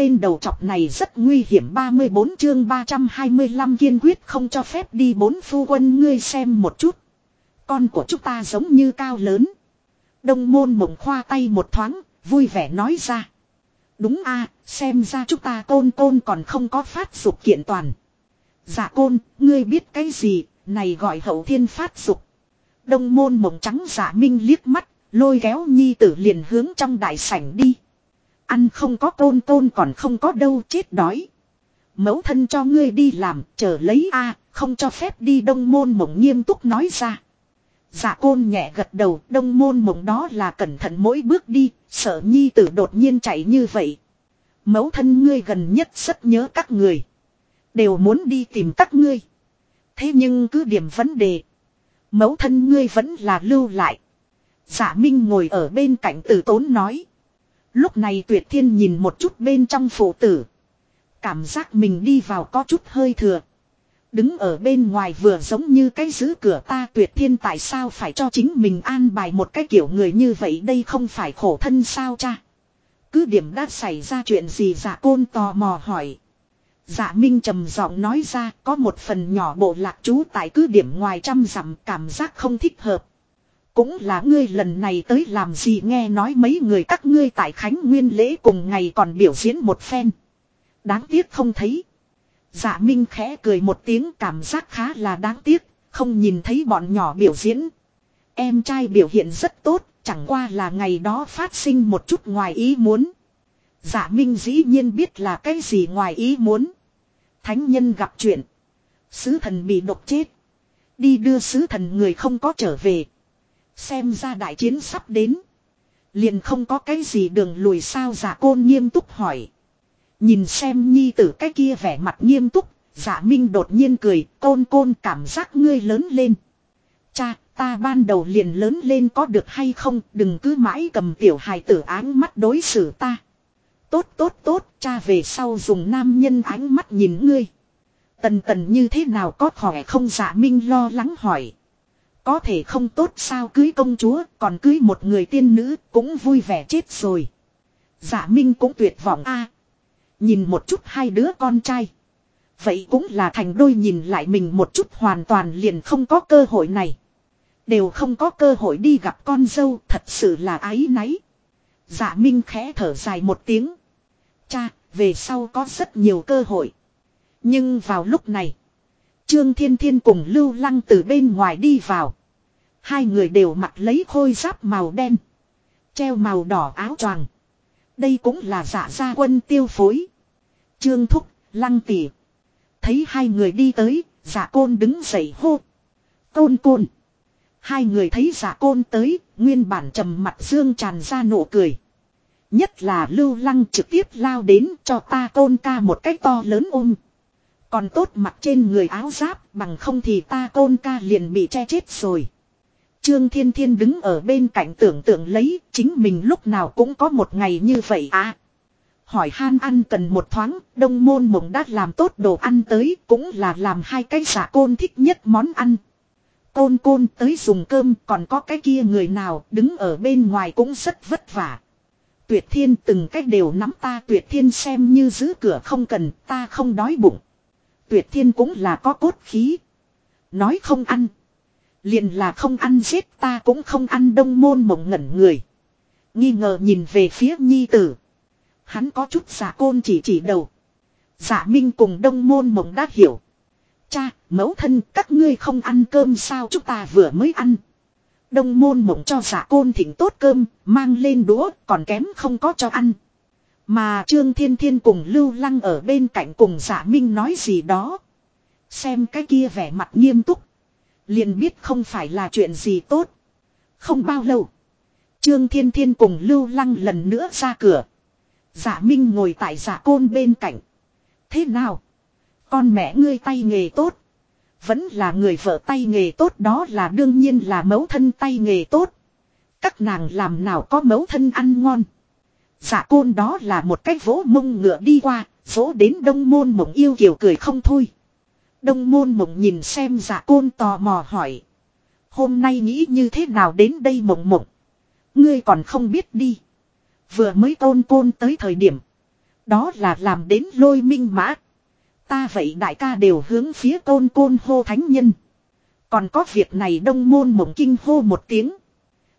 tên đầu chọc này rất nguy hiểm 34 chương 325 kiên quyết không cho phép đi bốn phu quân ngươi xem một chút. Con của chúng ta giống như cao lớn. Đông môn mộng khoa tay một thoáng, vui vẻ nói ra. Đúng a xem ra chúng ta côn côn còn không có phát dục kiện toàn. Dạ côn, ngươi biết cái gì, này gọi hậu thiên phát dục. Đông môn mộng trắng giả minh liếc mắt, lôi kéo nhi tử liền hướng trong đại sảnh đi. Ăn không có tôn tôn còn không có đâu chết đói. Mẫu thân cho ngươi đi làm, chờ lấy a không cho phép đi đông môn mộng nghiêm túc nói ra. Dạ côn nhẹ gật đầu, đông môn mộng đó là cẩn thận mỗi bước đi, sợ nhi tử đột nhiên chạy như vậy. Mẫu thân ngươi gần nhất rất nhớ các người. Đều muốn đi tìm các ngươi. Thế nhưng cứ điểm vấn đề. Mẫu thân ngươi vẫn là lưu lại. Giả Minh ngồi ở bên cạnh tử tốn nói. Lúc này tuyệt thiên nhìn một chút bên trong phụ tử. Cảm giác mình đi vào có chút hơi thừa. Đứng ở bên ngoài vừa giống như cái giữ cửa ta, tuyệt thiên tại sao phải cho chính mình an bài một cái kiểu người như vậy đây không phải khổ thân sao cha. Cứ điểm đã xảy ra chuyện gì dạ côn tò mò hỏi. Dạ Minh trầm giọng nói ra, có một phần nhỏ bộ lạc trú tại cứ điểm ngoài trăm dặm, cảm giác không thích hợp. Cũng là ngươi lần này tới làm gì nghe nói mấy người các ngươi tại Khánh Nguyên lễ cùng ngày còn biểu diễn một phen. Đáng tiếc không thấy. Dạ Minh khẽ cười một tiếng cảm giác khá là đáng tiếc, không nhìn thấy bọn nhỏ biểu diễn. Em trai biểu hiện rất tốt, chẳng qua là ngày đó phát sinh một chút ngoài ý muốn. Dạ Minh dĩ nhiên biết là cái gì ngoài ý muốn. Thánh nhân gặp chuyện. Sứ thần bị độc chết. Đi đưa sứ thần người không có trở về. Xem ra đại chiến sắp đến. Liền không có cái gì đường lùi sao giả côn nghiêm túc hỏi. Nhìn xem nhi tử cái kia vẻ mặt nghiêm túc. Giả minh đột nhiên cười. Côn côn cảm giác ngươi lớn lên. Cha ta ban đầu liền lớn lên có được hay không. Đừng cứ mãi cầm tiểu hài tử áng mắt đối xử ta. Tốt tốt tốt, cha về sau dùng nam nhân ánh mắt nhìn ngươi. Tần tần như thế nào có khỏe không dạ minh lo lắng hỏi. Có thể không tốt sao cưới công chúa, còn cưới một người tiên nữ, cũng vui vẻ chết rồi. Dạ minh cũng tuyệt vọng a Nhìn một chút hai đứa con trai. Vậy cũng là thành đôi nhìn lại mình một chút hoàn toàn liền không có cơ hội này. Đều không có cơ hội đi gặp con dâu, thật sự là ái náy. Dạ Minh khẽ thở dài một tiếng. Cha, về sau có rất nhiều cơ hội. Nhưng vào lúc này, Trương Thiên Thiên cùng Lưu Lăng từ bên ngoài đi vào. Hai người đều mặc lấy khôi giáp màu đen. Treo màu đỏ áo choàng. Đây cũng là giả gia quân tiêu phối. Trương Thúc, Lăng Tỷ. Thấy hai người đi tới, giả côn đứng dậy hô. Côn côn. Hai người thấy giả côn tới, nguyên bản trầm mặt dương tràn ra nụ cười. Nhất là lưu lăng trực tiếp lao đến cho ta côn ca một cách to lớn ôm. Còn tốt mặt trên người áo giáp bằng không thì ta côn ca liền bị che chết rồi. Trương Thiên Thiên đứng ở bên cạnh tưởng tượng lấy chính mình lúc nào cũng có một ngày như vậy à. Hỏi han ăn cần một thoáng, đông môn mộng đã làm tốt đồ ăn tới cũng là làm hai cái giả côn thích nhất món ăn. Côn côn tới dùng cơm còn có cái kia người nào đứng ở bên ngoài cũng rất vất vả. Tuyệt thiên từng cách đều nắm ta tuyệt thiên xem như giữ cửa không cần ta không đói bụng. Tuyệt thiên cũng là có cốt khí. Nói không ăn. Liền là không ăn giết ta cũng không ăn đông môn mộng ngẩn người. Nghi ngờ nhìn về phía nhi tử. Hắn có chút giả côn chỉ chỉ đầu. Giả minh cùng đông môn mộng đã hiểu. Cha, mẫu thân các ngươi không ăn cơm sao chúng ta vừa mới ăn. Đông môn mộng cho giả côn thỉnh tốt cơm, mang lên đũa, còn kém không có cho ăn. Mà Trương Thiên Thiên cùng Lưu Lăng ở bên cạnh cùng giả minh nói gì đó. Xem cái kia vẻ mặt nghiêm túc. Liền biết không phải là chuyện gì tốt. Không bao lâu. Trương Thiên Thiên cùng Lưu Lăng lần nữa ra cửa. Giả Minh ngồi tại giả côn bên cạnh. Thế nào? Con mẹ ngươi tay nghề tốt. Vẫn là người vợ tay nghề tốt đó là đương nhiên là mẫu thân tay nghề tốt. Các nàng làm nào có mẫu thân ăn ngon. Giả côn đó là một cái vỗ mông ngựa đi qua, vỗ đến đông môn mộng yêu kiểu cười không thôi. Đông môn mộng nhìn xem giả côn tò mò hỏi. Hôm nay nghĩ như thế nào đến đây mộng mộng. Ngươi còn không biết đi. Vừa mới tôn côn tới thời điểm. Đó là làm đến lôi minh mã. Ta vậy đại ca đều hướng phía tôn côn hô thánh nhân. Còn có việc này đông môn mộng kinh hô một tiếng.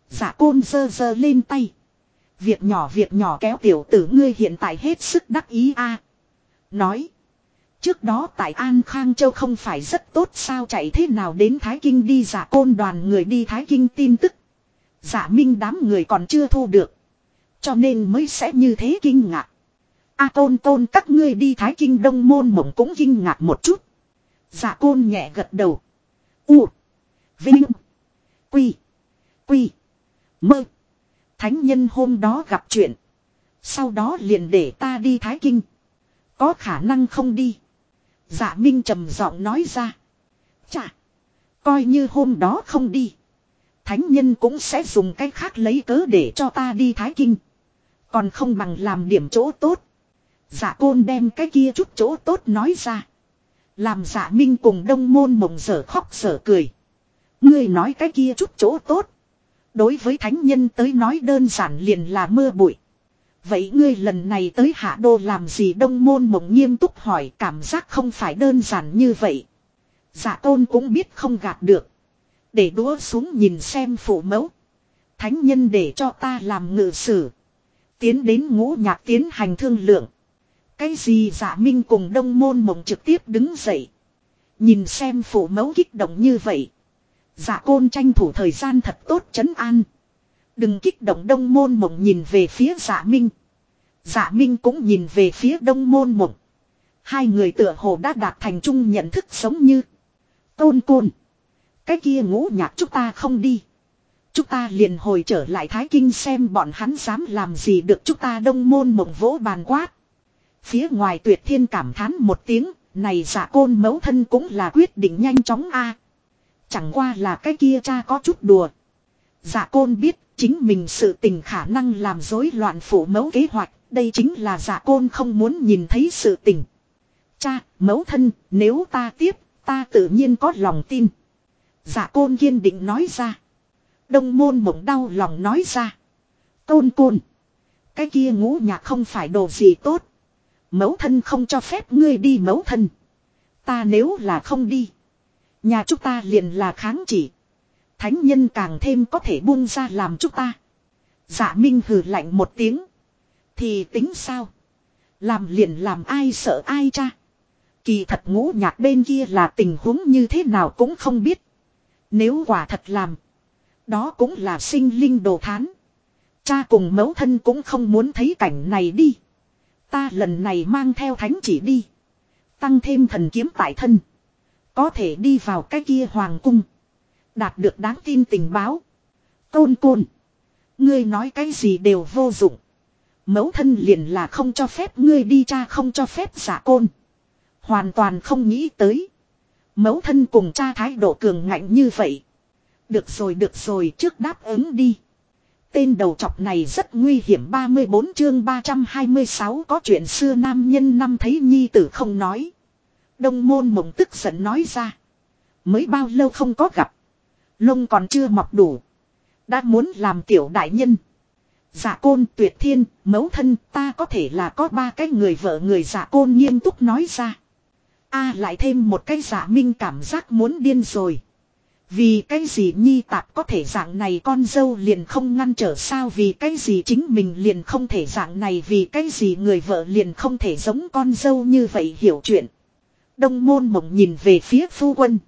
Giả côn dơ dơ lên tay. Việc nhỏ việc nhỏ kéo tiểu tử ngươi hiện tại hết sức đắc ý a Nói. Trước đó tại An Khang Châu không phải rất tốt sao chạy thế nào đến Thái Kinh đi giả côn đoàn người đi Thái Kinh tin tức. Giả minh đám người còn chưa thu được. Cho nên mới sẽ như thế kinh ngạc. A tôn tôn các ngươi đi Thái Kinh Đông Môn Mộng cũng kinh ngạc một chút. Giả côn nhẹ gật đầu. U. Vinh. Quy. Quy. Mơ. Thánh nhân hôm đó gặp chuyện. Sau đó liền để ta đi Thái Kinh. Có khả năng không đi. Dạ Minh trầm giọng nói ra. Chà. Coi như hôm đó không đi. Thánh nhân cũng sẽ dùng cách khác lấy cớ để cho ta đi Thái Kinh. Còn không bằng làm điểm chỗ tốt. Dạ côn đem cái kia chút chỗ tốt nói ra. Làm dạ minh cùng đông môn mộng sở khóc sở cười. Ngươi nói cái kia chút chỗ tốt. Đối với thánh nhân tới nói đơn giản liền là mưa bụi. Vậy ngươi lần này tới hạ đô làm gì đông môn mộng nghiêm túc hỏi cảm giác không phải đơn giản như vậy. Dạ tôn cũng biết không gạt được. Để đũa xuống nhìn xem phụ mẫu. Thánh nhân để cho ta làm ngự sử. Tiến đến ngũ nhạc tiến hành thương lượng. Cái gì dạ minh cùng đông môn mộng trực tiếp đứng dậy. Nhìn xem phụ mẫu kích động như vậy. Dạ côn tranh thủ thời gian thật tốt chấn an. Đừng kích động đông môn mộng nhìn về phía dạ minh. Dạ minh cũng nhìn về phía đông môn mộng. Hai người tựa hồ đã đạt thành chung nhận thức sống như. Tôn côn. Cái kia ngũ nhạc chúng ta không đi. Chúng ta liền hồi trở lại Thái Kinh xem bọn hắn dám làm gì được chúng ta đông môn mộng vỗ bàn quát. Phía ngoài tuyệt thiên cảm thán một tiếng, này giả côn mấu thân cũng là quyết định nhanh chóng a Chẳng qua là cái kia cha có chút đùa. Giả côn biết chính mình sự tình khả năng làm rối loạn phủ mẫu kế hoạch, đây chính là giả côn không muốn nhìn thấy sự tình. Cha, mẫu thân, nếu ta tiếp, ta tự nhiên có lòng tin. Giả côn kiên định nói ra. Đông môn mộng đau lòng nói ra. Tôn côn. Cái kia ngũ nhạc không phải đồ gì tốt. Mẫu thân không cho phép ngươi đi mẫu thân. Ta nếu là không đi. Nhà chúng ta liền là kháng chỉ. Thánh nhân càng thêm có thể buông ra làm chúng ta. Dạ Minh hừ lạnh một tiếng. Thì tính sao? Làm liền làm ai sợ ai cha? Kỳ thật ngũ nhạc bên kia là tình huống như thế nào cũng không biết. Nếu quả thật làm. Đó cũng là sinh linh đồ thán. Cha cùng mẫu thân cũng không muốn thấy cảnh này đi. Ta lần này mang theo thánh chỉ đi. Tăng thêm thần kiếm tại thân. Có thể đi vào cái kia hoàng cung. Đạt được đáng tin tình báo. Côn côn. Ngươi nói cái gì đều vô dụng. Mẫu thân liền là không cho phép ngươi đi cha không cho phép giả côn. Hoàn toàn không nghĩ tới. Mẫu thân cùng cha thái độ cường ngạnh như vậy. Được rồi được rồi, trước đáp ứng đi. Tên đầu chọc này rất nguy hiểm 34 chương 326 có chuyện xưa nam nhân năm thấy nhi tử không nói. Đông môn mộng tức giận nói ra. Mới bao lâu không có gặp. Lông còn chưa mọc đủ. Đã muốn làm tiểu đại nhân. Giả côn tuyệt thiên, mẫu thân ta có thể là có ba cái người vợ người giả côn nghiêm túc nói ra. a lại thêm một cái giả minh cảm giác muốn điên rồi. Vì cái gì nhi tạp có thể dạng này con dâu liền không ngăn trở sao vì cái gì chính mình liền không thể dạng này vì cái gì người vợ liền không thể giống con dâu như vậy hiểu chuyện. Đông môn mộng nhìn về phía phu quân.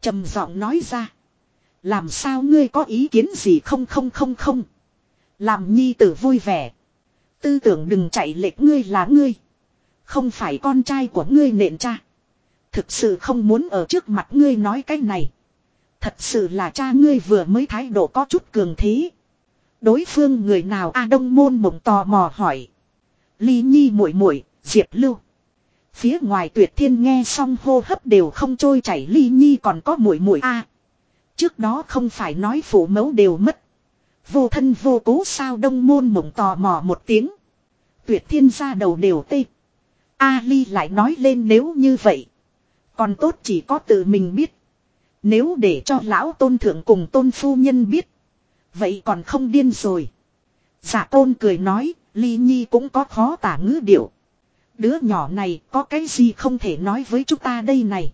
trầm giọng nói ra. Làm sao ngươi có ý kiến gì không không không không. Làm nhi tử vui vẻ. Tư tưởng đừng chạy lệch ngươi là ngươi. Không phải con trai của ngươi nện cha. Thực sự không muốn ở trước mặt ngươi nói cái này. Thật sự là cha ngươi vừa mới thái độ có chút cường thế. Đối phương người nào A Đông Môn mộng tò mò hỏi. Ly Nhi muội muội, Diệp Lưu. Phía ngoài Tuyệt Thiên nghe xong hô hấp đều không trôi chảy Ly Nhi còn có muội muội a trước đó không phải nói phụ mẫu đều mất. Vô thân vô cố sao Đông Môn mộng tò mò một tiếng. Tuyệt Thiên ra đầu đều tê. A Ly lại nói lên nếu như vậy. Còn tốt chỉ có tự mình biết. Nếu để cho lão tôn thượng cùng tôn phu nhân biết. Vậy còn không điên rồi. Giả tôn cười nói, ly nhi cũng có khó tả ngữ điệu. Đứa nhỏ này có cái gì không thể nói với chúng ta đây này.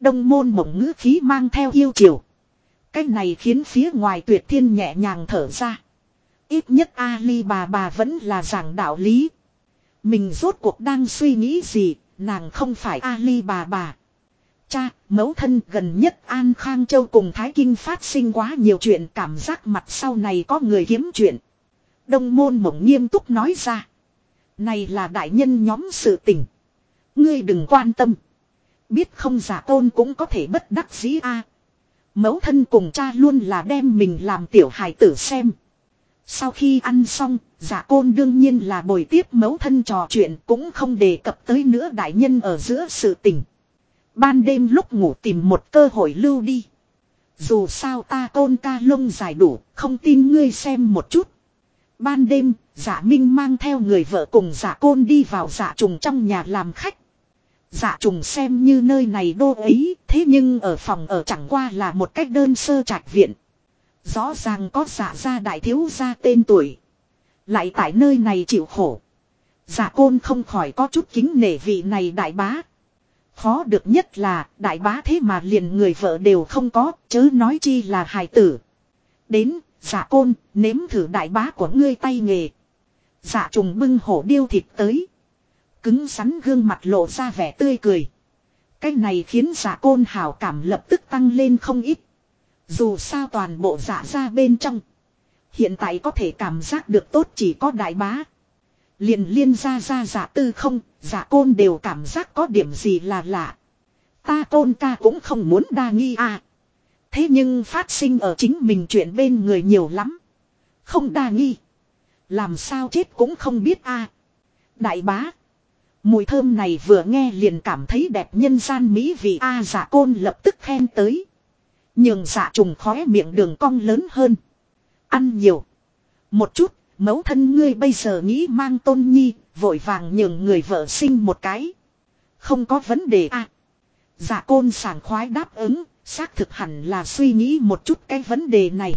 Đông môn mộng ngữ khí mang theo yêu chiều. Cái này khiến phía ngoài tuyệt thiên nhẹ nhàng thở ra. Ít nhất Ali bà bà vẫn là giảng đạo lý. Mình rốt cuộc đang suy nghĩ gì, nàng không phải Ali bà bà. Cha, mẫu thân gần nhất An Khang Châu cùng Thái Kinh phát sinh quá nhiều chuyện cảm giác mặt sau này có người kiếm chuyện. Đông môn mộng nghiêm túc nói ra. Này là đại nhân nhóm sự tình. Ngươi đừng quan tâm. Biết không giả tôn cũng có thể bất đắc dĩ a. Mẫu thân cùng cha luôn là đem mình làm tiểu hài tử xem. Sau khi ăn xong, giả côn đương nhiên là bồi tiếp mẫu thân trò chuyện cũng không đề cập tới nữa đại nhân ở giữa sự tình. Ban đêm lúc ngủ tìm một cơ hội lưu đi. Dù sao ta tôn ca lông dài đủ, không tin ngươi xem một chút. Ban đêm, giả minh mang theo người vợ cùng giả côn đi vào giả trùng trong nhà làm khách dạ trùng xem như nơi này đô ấy, thế nhưng ở phòng ở chẳng qua là một cách đơn sơ trạch viện. Rõ ràng có dạ gia đại thiếu gia tên tuổi. Lại tại nơi này chịu khổ. Dạ côn không khỏi có chút kính nể vị này đại bá. Khó được nhất là đại bá thế mà liền người vợ đều không có, chớ nói chi là hài tử. Đến, dạ côn, nếm thử đại bá của ngươi tay nghề. Dạ trùng bưng hổ điêu thịt tới. Cứng rắn gương mặt lộ ra vẻ tươi cười. Cái này khiến giả côn hào cảm lập tức tăng lên không ít. Dù sao toàn bộ giả ra bên trong. Hiện tại có thể cảm giác được tốt chỉ có đại bá. Liền liên ra ra giả tư không, giả côn đều cảm giác có điểm gì là lạ. Ta tôn ca cũng không muốn đa nghi à. Thế nhưng phát sinh ở chính mình chuyện bên người nhiều lắm. Không đa nghi. Làm sao chết cũng không biết a Đại bá. Mùi thơm này vừa nghe liền cảm thấy đẹp nhân gian mỹ vì a giả côn lập tức khen tới. Nhường giả trùng khóe miệng đường cong lớn hơn. Ăn nhiều. Một chút, mẫu thân ngươi bây giờ nghĩ mang tôn nhi, vội vàng nhường người vợ sinh một cái. Không có vấn đề a Giả côn sảng khoái đáp ứng, xác thực hẳn là suy nghĩ một chút cái vấn đề này.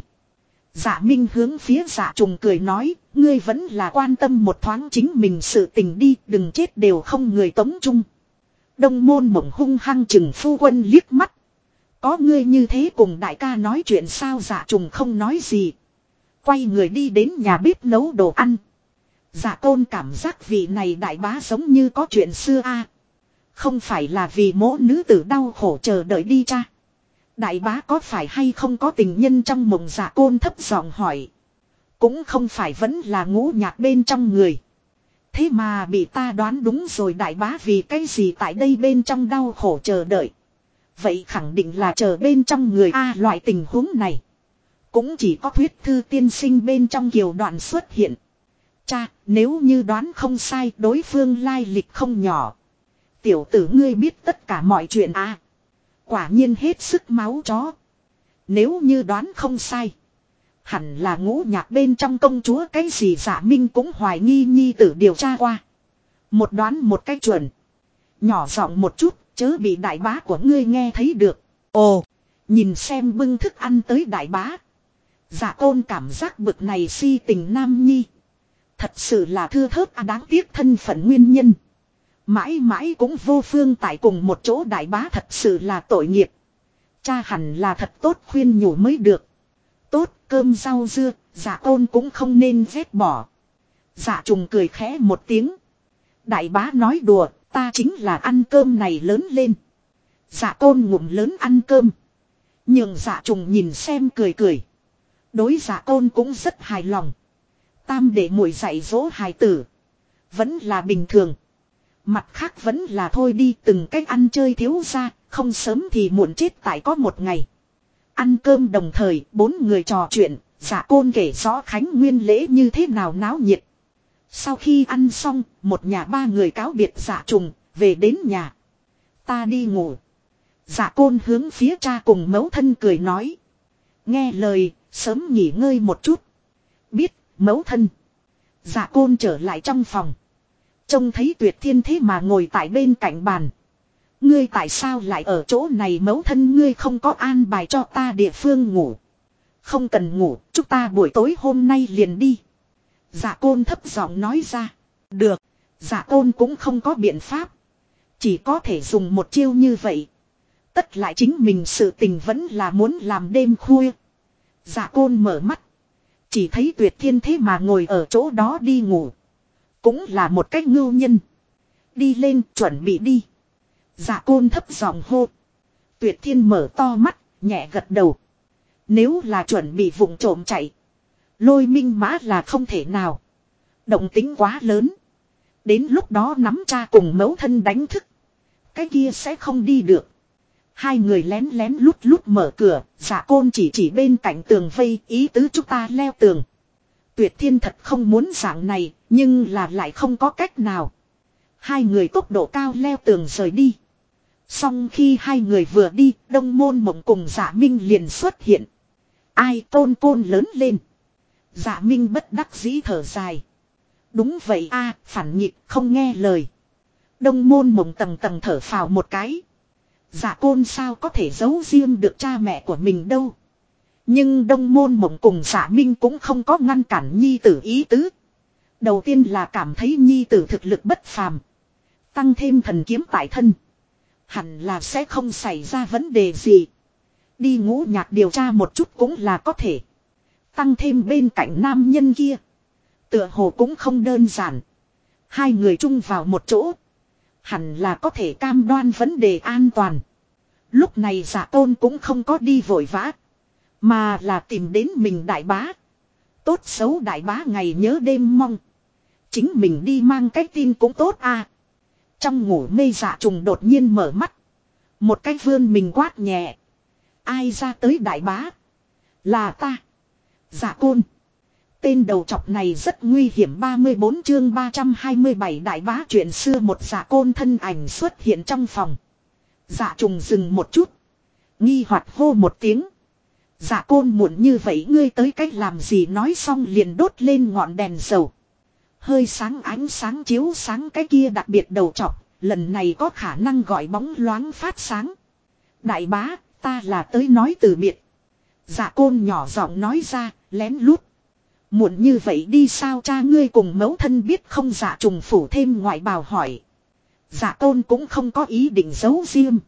Dạ Minh hướng phía dạ trùng cười nói, ngươi vẫn là quan tâm một thoáng chính mình sự tình đi, đừng chết đều không người tống chung. Đông môn mộng hung hăng chừng phu quân liếc mắt. Có ngươi như thế cùng đại ca nói chuyện sao dạ trùng không nói gì. Quay người đi đến nhà bếp nấu đồ ăn. Dạ tôn cảm giác vị này đại bá giống như có chuyện xưa a Không phải là vì mỗi nữ tử đau khổ chờ đợi đi cha. Đại bá có phải hay không có tình nhân trong mộng giả côn thấp giọng hỏi. Cũng không phải vẫn là ngũ nhạc bên trong người. Thế mà bị ta đoán đúng rồi đại bá vì cái gì tại đây bên trong đau khổ chờ đợi. Vậy khẳng định là chờ bên trong người A loại tình huống này. Cũng chỉ có thuyết thư tiên sinh bên trong kiều đoạn xuất hiện. Cha, nếu như đoán không sai đối phương lai lịch không nhỏ. Tiểu tử ngươi biết tất cả mọi chuyện à. Quả nhiên hết sức máu chó. Nếu như đoán không sai. Hẳn là ngũ nhạc bên trong công chúa cái gì giả minh cũng hoài nghi nhi tử điều tra qua. Một đoán một cách chuẩn. Nhỏ giọng một chút, chớ bị đại bá của ngươi nghe thấy được. Ồ, nhìn xem bưng thức ăn tới đại bá. Giả tôn cảm giác bực này si tình nam nhi. Thật sự là thưa thớt à đáng tiếc thân phận nguyên nhân. Mãi mãi cũng vô phương tại cùng một chỗ đại bá thật sự là tội nghiệp. Cha hẳn là thật tốt khuyên nhủ mới được. Tốt cơm rau dưa, dạ giả tôn cũng không nên vết bỏ. Giả trùng cười khẽ một tiếng. Đại bá nói đùa, ta chính là ăn cơm này lớn lên. Dạ giả tôn ngụm lớn ăn cơm. Nhưng giả trùng nhìn xem cười cười. Đối giả tôn cũng rất hài lòng. Tam để muội dạy dỗ hài tử. Vẫn là bình thường. Mặt khác vẫn là thôi đi từng cách ăn chơi thiếu ra, không sớm thì muộn chết tại có một ngày. Ăn cơm đồng thời, bốn người trò chuyện, giả côn kể rõ Khánh Nguyên lễ như thế nào náo nhiệt. Sau khi ăn xong, một nhà ba người cáo biệt giả trùng, về đến nhà. Ta đi ngủ. Giả côn hướng phía cha cùng mẫu thân cười nói. Nghe lời, sớm nghỉ ngơi một chút. Biết, mẫu thân. Giả côn trở lại trong phòng. Trông thấy tuyệt thiên thế mà ngồi tại bên cạnh bàn. Ngươi tại sao lại ở chỗ này mấu thân ngươi không có an bài cho ta địa phương ngủ. Không cần ngủ, chúng ta buổi tối hôm nay liền đi. Dạ côn thấp giọng nói ra. Được. Dạ Giả tôn cũng không có biện pháp. Chỉ có thể dùng một chiêu như vậy. Tất lại chính mình sự tình vẫn là muốn làm đêm khuya. Giả côn mở mắt. Chỉ thấy tuyệt thiên thế mà ngồi ở chỗ đó đi ngủ. Cũng là một cách ngưu nhân. Đi lên chuẩn bị đi. Giả côn thấp giọng hô. Tuyệt thiên mở to mắt, nhẹ gật đầu. Nếu là chuẩn bị vùng trộm chạy. Lôi minh mã là không thể nào. Động tính quá lớn. Đến lúc đó nắm cha cùng mẫu thân đánh thức. Cái kia sẽ không đi được. Hai người lén lén lút lút mở cửa, giả côn chỉ chỉ bên cạnh tường vây, ý tứ chúng ta leo tường. Tuyệt thiên thật không muốn dạng này, nhưng là lại không có cách nào. Hai người tốc độ cao leo tường rời đi. Xong khi hai người vừa đi, đông môn mộng cùng giả minh liền xuất hiện. Ai tôn côn lớn lên. Giả minh bất đắc dĩ thở dài. Đúng vậy a phản nhịp không nghe lời. Đông môn mộng tầng tầng thở phào một cái. Dạ côn sao có thể giấu riêng được cha mẹ của mình đâu. Nhưng đông môn mộng cùng giả minh cũng không có ngăn cản nhi tử ý tứ. Đầu tiên là cảm thấy nhi tử thực lực bất phàm. Tăng thêm thần kiếm tại thân. Hẳn là sẽ không xảy ra vấn đề gì. Đi ngũ nhạc điều tra một chút cũng là có thể. Tăng thêm bên cạnh nam nhân kia. Tựa hồ cũng không đơn giản. Hai người chung vào một chỗ. Hẳn là có thể cam đoan vấn đề an toàn. Lúc này giả tôn cũng không có đi vội vã. Mà là tìm đến mình đại bá. Tốt xấu đại bá ngày nhớ đêm mong. Chính mình đi mang cái tin cũng tốt à. Trong ngủ mê dạ trùng đột nhiên mở mắt. Một cái vươn mình quát nhẹ. Ai ra tới đại bá? Là ta. Dạ côn. Tên đầu chọc này rất nguy hiểm 34 chương 327 đại bá chuyện xưa một dạ côn thân ảnh xuất hiện trong phòng. Dạ trùng dừng một chút. Nghi hoặc hô một tiếng. Dạ côn muộn như vậy, ngươi tới cách làm gì nói xong liền đốt lên ngọn đèn dầu. Hơi sáng ánh sáng chiếu sáng cái kia đặc biệt đầu chọc, lần này có khả năng gọi bóng loáng phát sáng. Đại bá, ta là tới nói từ biệt. Dạ côn nhỏ giọng nói ra, lén lút. Muộn như vậy đi sao cha ngươi cùng mẫu thân biết không dạ trùng phủ thêm ngoại bào hỏi. Dạ tôn cũng không có ý định giấu riêng.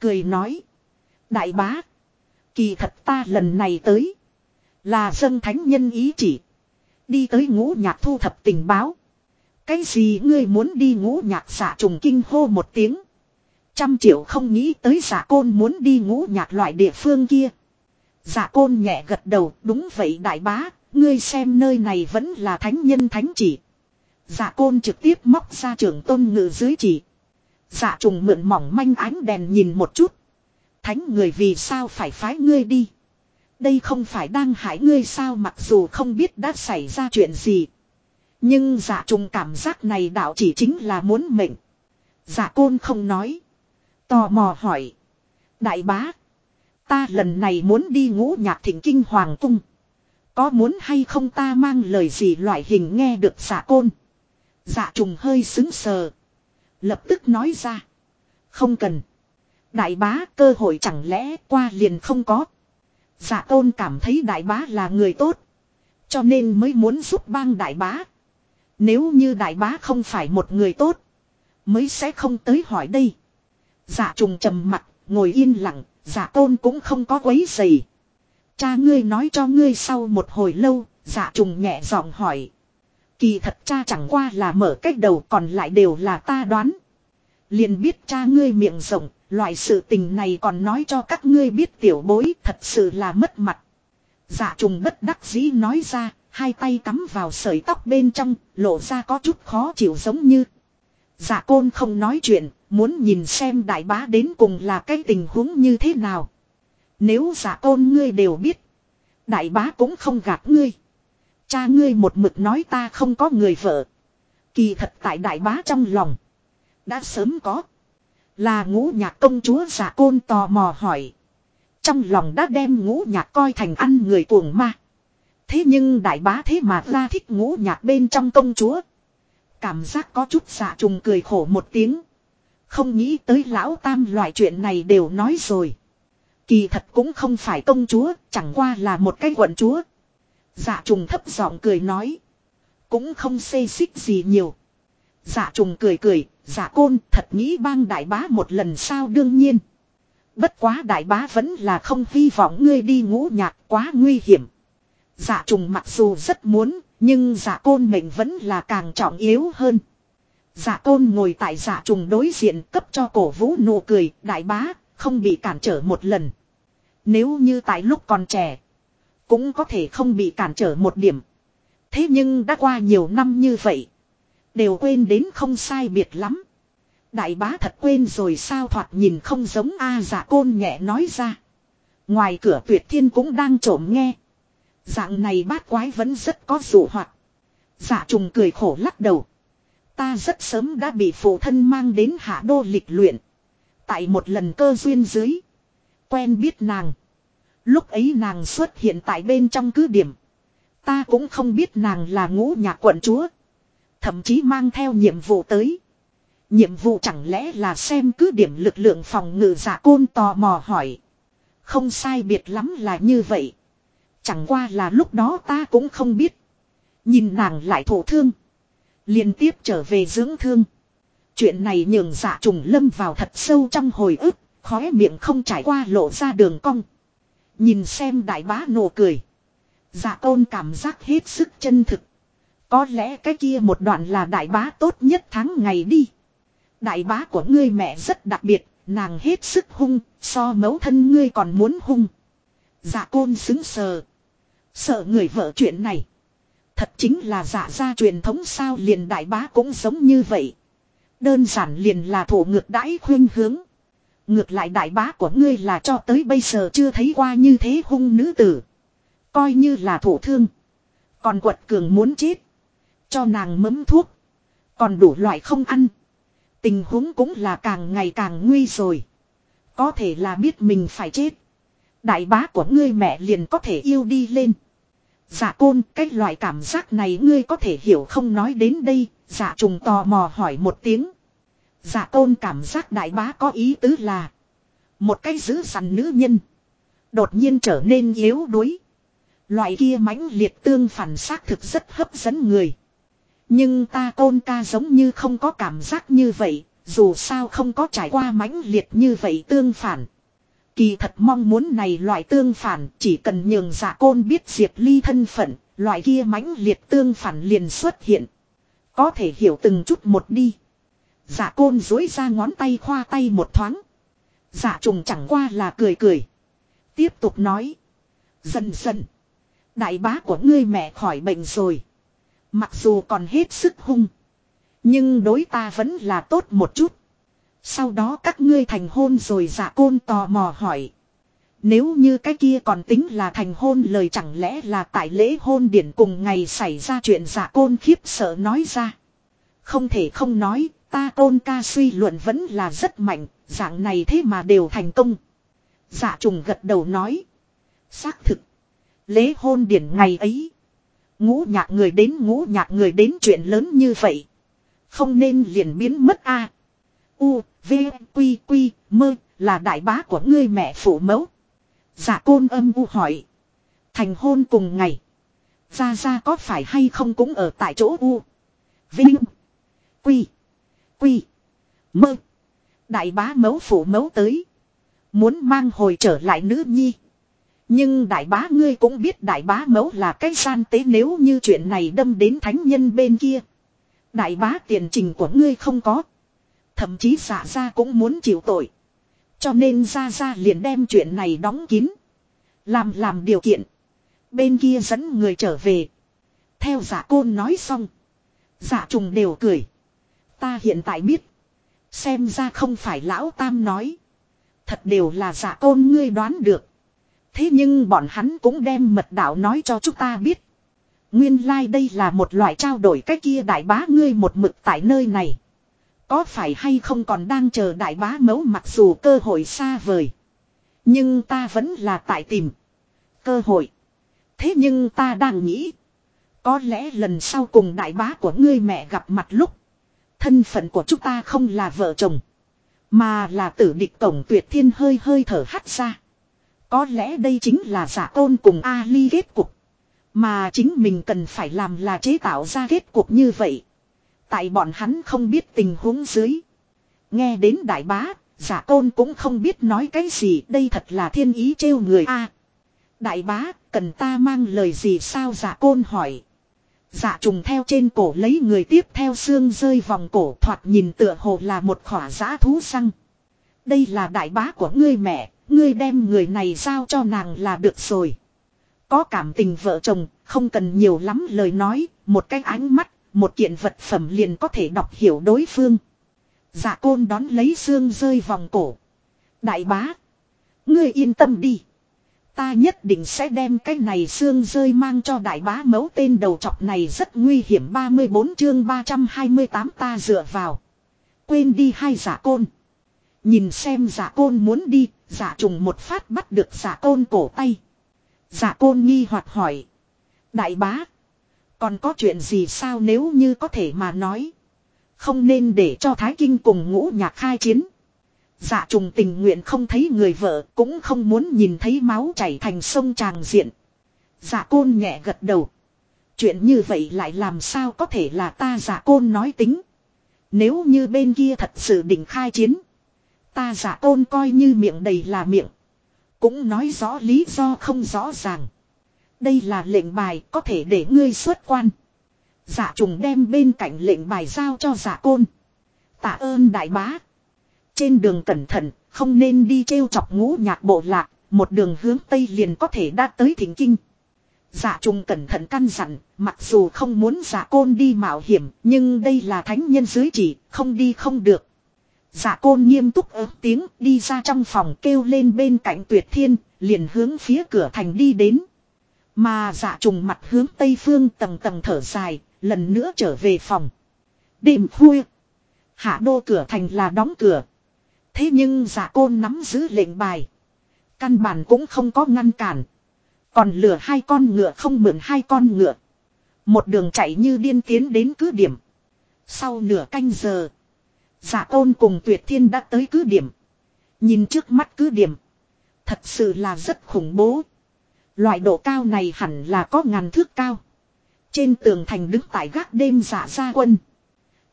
Cười nói. Đại bá. Kỳ thật ta lần này tới. Là dân thánh nhân ý chỉ. Đi tới ngũ nhạc thu thập tình báo. Cái gì ngươi muốn đi ngũ nhạc xạ trùng kinh hô một tiếng. Trăm triệu không nghĩ tới giả côn muốn đi ngũ nhạc loại địa phương kia. Giả côn nhẹ gật đầu đúng vậy đại bá, ngươi xem nơi này vẫn là thánh nhân thánh chỉ. Giả côn trực tiếp móc ra trưởng tôn ngự dưới chỉ. Giả trùng mượn mỏng manh ánh đèn nhìn một chút. Thánh người vì sao phải phái ngươi đi. Đây không phải đang hại ngươi sao mặc dù không biết đã xảy ra chuyện gì. Nhưng giả trùng cảm giác này đạo chỉ chính là muốn mệnh. Giả côn không nói. Tò mò hỏi. Đại bá. Ta lần này muốn đi ngũ nhạc thỉnh kinh hoàng cung. Có muốn hay không ta mang lời gì loại hình nghe được giả côn. giả trùng hơi xứng sờ. Lập tức nói ra. Không cần. Đại bá, cơ hội chẳng lẽ qua liền không có. Dạ tôn cảm thấy đại bá là người tốt. Cho nên mới muốn giúp bang đại bá. Nếu như đại bá không phải một người tốt. Mới sẽ không tới hỏi đây. Dạ trùng trầm mặt, ngồi yên lặng, dạ tôn cũng không có quấy gì. Cha ngươi nói cho ngươi sau một hồi lâu, dạ trùng nhẹ giọng hỏi. Kỳ thật cha chẳng qua là mở cách đầu còn lại đều là ta đoán. Liền biết cha ngươi miệng rộng, loại sự tình này còn nói cho các ngươi biết tiểu bối thật sự là mất mặt. Dạ trùng bất đắc dĩ nói ra, hai tay cắm vào sợi tóc bên trong, lộ ra có chút khó chịu giống như. Dạ côn không nói chuyện, muốn nhìn xem đại bá đến cùng là cái tình huống như thế nào. Nếu giả côn ngươi đều biết, đại bá cũng không gạt ngươi. Cha ngươi một mực nói ta không có người vợ. Kỳ thật tại đại bá trong lòng. Đã sớm có. Là ngũ nhạc công chúa giả côn tò mò hỏi. Trong lòng đã đem ngũ nhạc coi thành ăn người cuồng ma. Thế nhưng đại bá thế mà ra thích ngũ nhạc bên trong công chúa. Cảm giác có chút xạ trùng cười khổ một tiếng. Không nghĩ tới lão tam loại chuyện này đều nói rồi. Kỳ thật cũng không phải công chúa, chẳng qua là một cái quận chúa. Dạ trùng thấp giọng cười nói. Cũng không xê xích gì nhiều. Dạ trùng cười cười, dạ côn thật nghĩ bang đại bá một lần sao đương nhiên. Bất quá đại bá vẫn là không hy vọng ngươi đi ngũ nhạc quá nguy hiểm. Dạ trùng mặc dù rất muốn, nhưng dạ côn mệnh vẫn là càng trọng yếu hơn. Dạ côn ngồi tại dạ trùng đối diện cấp cho cổ vũ nụ cười, đại bá, không bị cản trở một lần. Nếu như tại lúc còn trẻ, cũng có thể không bị cản trở một điểm. Thế nhưng đã qua nhiều năm như vậy, đều quên đến không sai biệt lắm. Đại bá thật quên rồi sao thoạt nhìn không giống A à, côn nhẹ nói ra. Ngoài cửa tuyệt thiên cũng đang trộm nghe. Dạng này bát quái vẫn rất có dụ hoạt. Dạ trùng cười khổ lắc đầu. Ta rất sớm đã bị phụ thân mang đến hạ đô lịch luyện. Tại một lần cơ duyên dưới. Quen biết nàng. Lúc ấy nàng xuất hiện tại bên trong cứ điểm. Ta cũng không biết nàng là ngũ nhạc quận chúa. Thậm chí mang theo nhiệm vụ tới. Nhiệm vụ chẳng lẽ là xem cứ điểm lực lượng phòng ngự giả côn tò mò hỏi. Không sai biệt lắm là như vậy. Chẳng qua là lúc đó ta cũng không biết. Nhìn nàng lại thổ thương. Liên tiếp trở về dưỡng thương. Chuyện này nhường giả trùng lâm vào thật sâu trong hồi ức. Khóe miệng không trải qua lộ ra đường cong. Nhìn xem đại bá nổ cười. Giả tôn cảm giác hết sức chân thực. Có lẽ cái kia một đoạn là đại bá tốt nhất tháng ngày đi. Đại bá của ngươi mẹ rất đặc biệt, nàng hết sức hung, so mấu thân ngươi còn muốn hung. Dạ côn xứng sờ. Sợ người vợ chuyện này. Thật chính là dạ gia truyền thống sao liền đại bá cũng giống như vậy. Đơn giản liền là thủ ngược đãi khuyên hướng. Ngược lại đại bá của ngươi là cho tới bây giờ chưa thấy qua như thế hung nữ tử. Coi như là thủ thương. Còn quật cường muốn chết. Cho nàng mấm thuốc. Còn đủ loại không ăn. Tình huống cũng là càng ngày càng nguy rồi. Có thể là biết mình phải chết. Đại bá của ngươi mẹ liền có thể yêu đi lên. Dạ côn, cái loại cảm giác này ngươi có thể hiểu không nói đến đây, dạ trùng tò mò hỏi một tiếng. Dạ côn cảm giác đại bá có ý tứ là. Một cái giữ sẵn nữ nhân. Đột nhiên trở nên yếu đuối. Loại kia mãnh liệt tương phản xác thực rất hấp dẫn người. Nhưng ta côn ca giống như không có cảm giác như vậy, dù sao không có trải qua mãnh liệt như vậy tương phản. Kỳ thật mong muốn này loại tương phản chỉ cần nhường giả côn biết diệt ly thân phận, loại kia mãnh liệt tương phản liền xuất hiện. Có thể hiểu từng chút một đi. Giả côn dối ra ngón tay khoa tay một thoáng. Giả trùng chẳng qua là cười cười. Tiếp tục nói. Dần dần. Đại bá của ngươi mẹ khỏi bệnh rồi. Mặc dù còn hết sức hung. Nhưng đối ta vẫn là tốt một chút. Sau đó các ngươi thành hôn rồi giả côn tò mò hỏi. Nếu như cái kia còn tính là thành hôn lời chẳng lẽ là tại lễ hôn điển cùng ngày xảy ra chuyện giả côn khiếp sợ nói ra. Không thể không nói, ta côn ca suy luận vẫn là rất mạnh, dạng này thế mà đều thành công. Giả dạ trùng gật đầu nói. Xác thực. Lễ hôn điển ngày ấy. Ngũ nhạc người đến ngũ nhạc người đến chuyện lớn như vậy. Không nên liền biến mất a. U, V, Quy, Quy, Mơ, là đại bá của ngươi mẹ phụ mẫu. Dạ côn âm u hỏi. Thành hôn cùng ngày. Ra ra có phải hay không cũng ở tại chỗ U. Vinh. Quy. Quy. Mơ. Đại bá mẫu phụ mẫu tới. Muốn mang hồi trở lại nữ nhi. Nhưng đại bá ngươi cũng biết đại bá mẫu là cái gian tế nếu như chuyện này đâm đến thánh nhân bên kia. Đại bá tiền trình của ngươi không có. Thậm chí xả ra cũng muốn chịu tội. Cho nên ra ra liền đem chuyện này đóng kín. Làm làm điều kiện. Bên kia dẫn người trở về. Theo giả côn nói xong. Giả trùng đều cười. Ta hiện tại biết. Xem ra không phải lão tam nói. Thật đều là giả côn ngươi đoán được. Thế nhưng bọn hắn cũng đem mật đạo nói cho chúng ta biết. Nguyên lai like đây là một loại trao đổi cái kia đại bá ngươi một mực tại nơi này. Có phải hay không còn đang chờ đại bá mấu mặc dù cơ hội xa vời. Nhưng ta vẫn là tại tìm. Cơ hội. Thế nhưng ta đang nghĩ. Có lẽ lần sau cùng đại bá của ngươi mẹ gặp mặt lúc. Thân phận của chúng ta không là vợ chồng. Mà là tử địch tổng tuyệt thiên hơi hơi thở hắt ra. Có lẽ đây chính là giả tôn cùng Ali kết cục. Mà chính mình cần phải làm là chế tạo ra kết cục như vậy. Tại bọn hắn không biết tình huống dưới. Nghe đến đại bá, giả tôn cũng không biết nói cái gì, đây thật là thiên ý trêu người a. đại bá, cần ta mang lời gì sao giả côn hỏi. Giả trùng theo trên cổ lấy người tiếp theo xương rơi vòng cổ thoạt nhìn tựa hồ là một khỏa giã thú răng. Đây là đại bá của ngươi mẹ, ngươi đem người này giao cho nàng là được rồi. Có cảm tình vợ chồng, không cần nhiều lắm lời nói, một cái ánh mắt, một kiện vật phẩm liền có thể đọc hiểu đối phương. Dạ côn đón lấy xương rơi vòng cổ. Đại bá. Ngươi yên tâm đi. Ta nhất định sẽ đem cái này xương rơi mang cho đại bá mấu tên đầu chọc này rất nguy hiểm 34 chương 328 ta dựa vào. Quên đi hai giả côn. Nhìn xem giả côn muốn đi, giả trùng một phát bắt được giả côn cổ tay. Giả côn nghi hoặc hỏi. Đại bá. Còn có chuyện gì sao nếu như có thể mà nói. Không nên để cho Thái Kinh cùng ngũ nhạc khai chiến. Dạ trùng tình nguyện không thấy người vợ, cũng không muốn nhìn thấy máu chảy thành sông tràng diện. Dạ côn nhẹ gật đầu. Chuyện như vậy lại làm sao có thể là ta dạ côn nói tính. Nếu như bên kia thật sự định khai chiến. Ta giả côn coi như miệng đầy là miệng. Cũng nói rõ lý do không rõ ràng. Đây là lệnh bài có thể để ngươi xuất quan. giả trùng đem bên cạnh lệnh bài giao cho giả côn. Tạ ơn đại bá. Trên đường cẩn thận, không nên đi trêu chọc ngũ nhạc bộ lạc, một đường hướng Tây liền có thể đã tới thỉnh kinh. giả trùng cẩn thận căn dặn, mặc dù không muốn giả côn đi mạo hiểm, nhưng đây là thánh nhân dưới chỉ, không đi không được. Dạ côn nghiêm túc ớt tiếng đi ra trong phòng kêu lên bên cạnh tuyệt thiên, liền hướng phía cửa thành đi đến. Mà dạ trùng mặt hướng tây phương tầng tầng thở dài, lần nữa trở về phòng. Đêm khuya. Hạ đô cửa thành là đóng cửa. Thế nhưng dạ côn nắm giữ lệnh bài. Căn bản cũng không có ngăn cản. Còn lừa hai con ngựa không mượn hai con ngựa. Một đường chạy như điên tiến đến cứ điểm. Sau nửa canh giờ. Giả tôn cùng tuyệt thiên đã tới cứ điểm. Nhìn trước mắt cứ điểm. Thật sự là rất khủng bố. Loại độ cao này hẳn là có ngàn thước cao. Trên tường thành đứng tại gác đêm giả gia quân.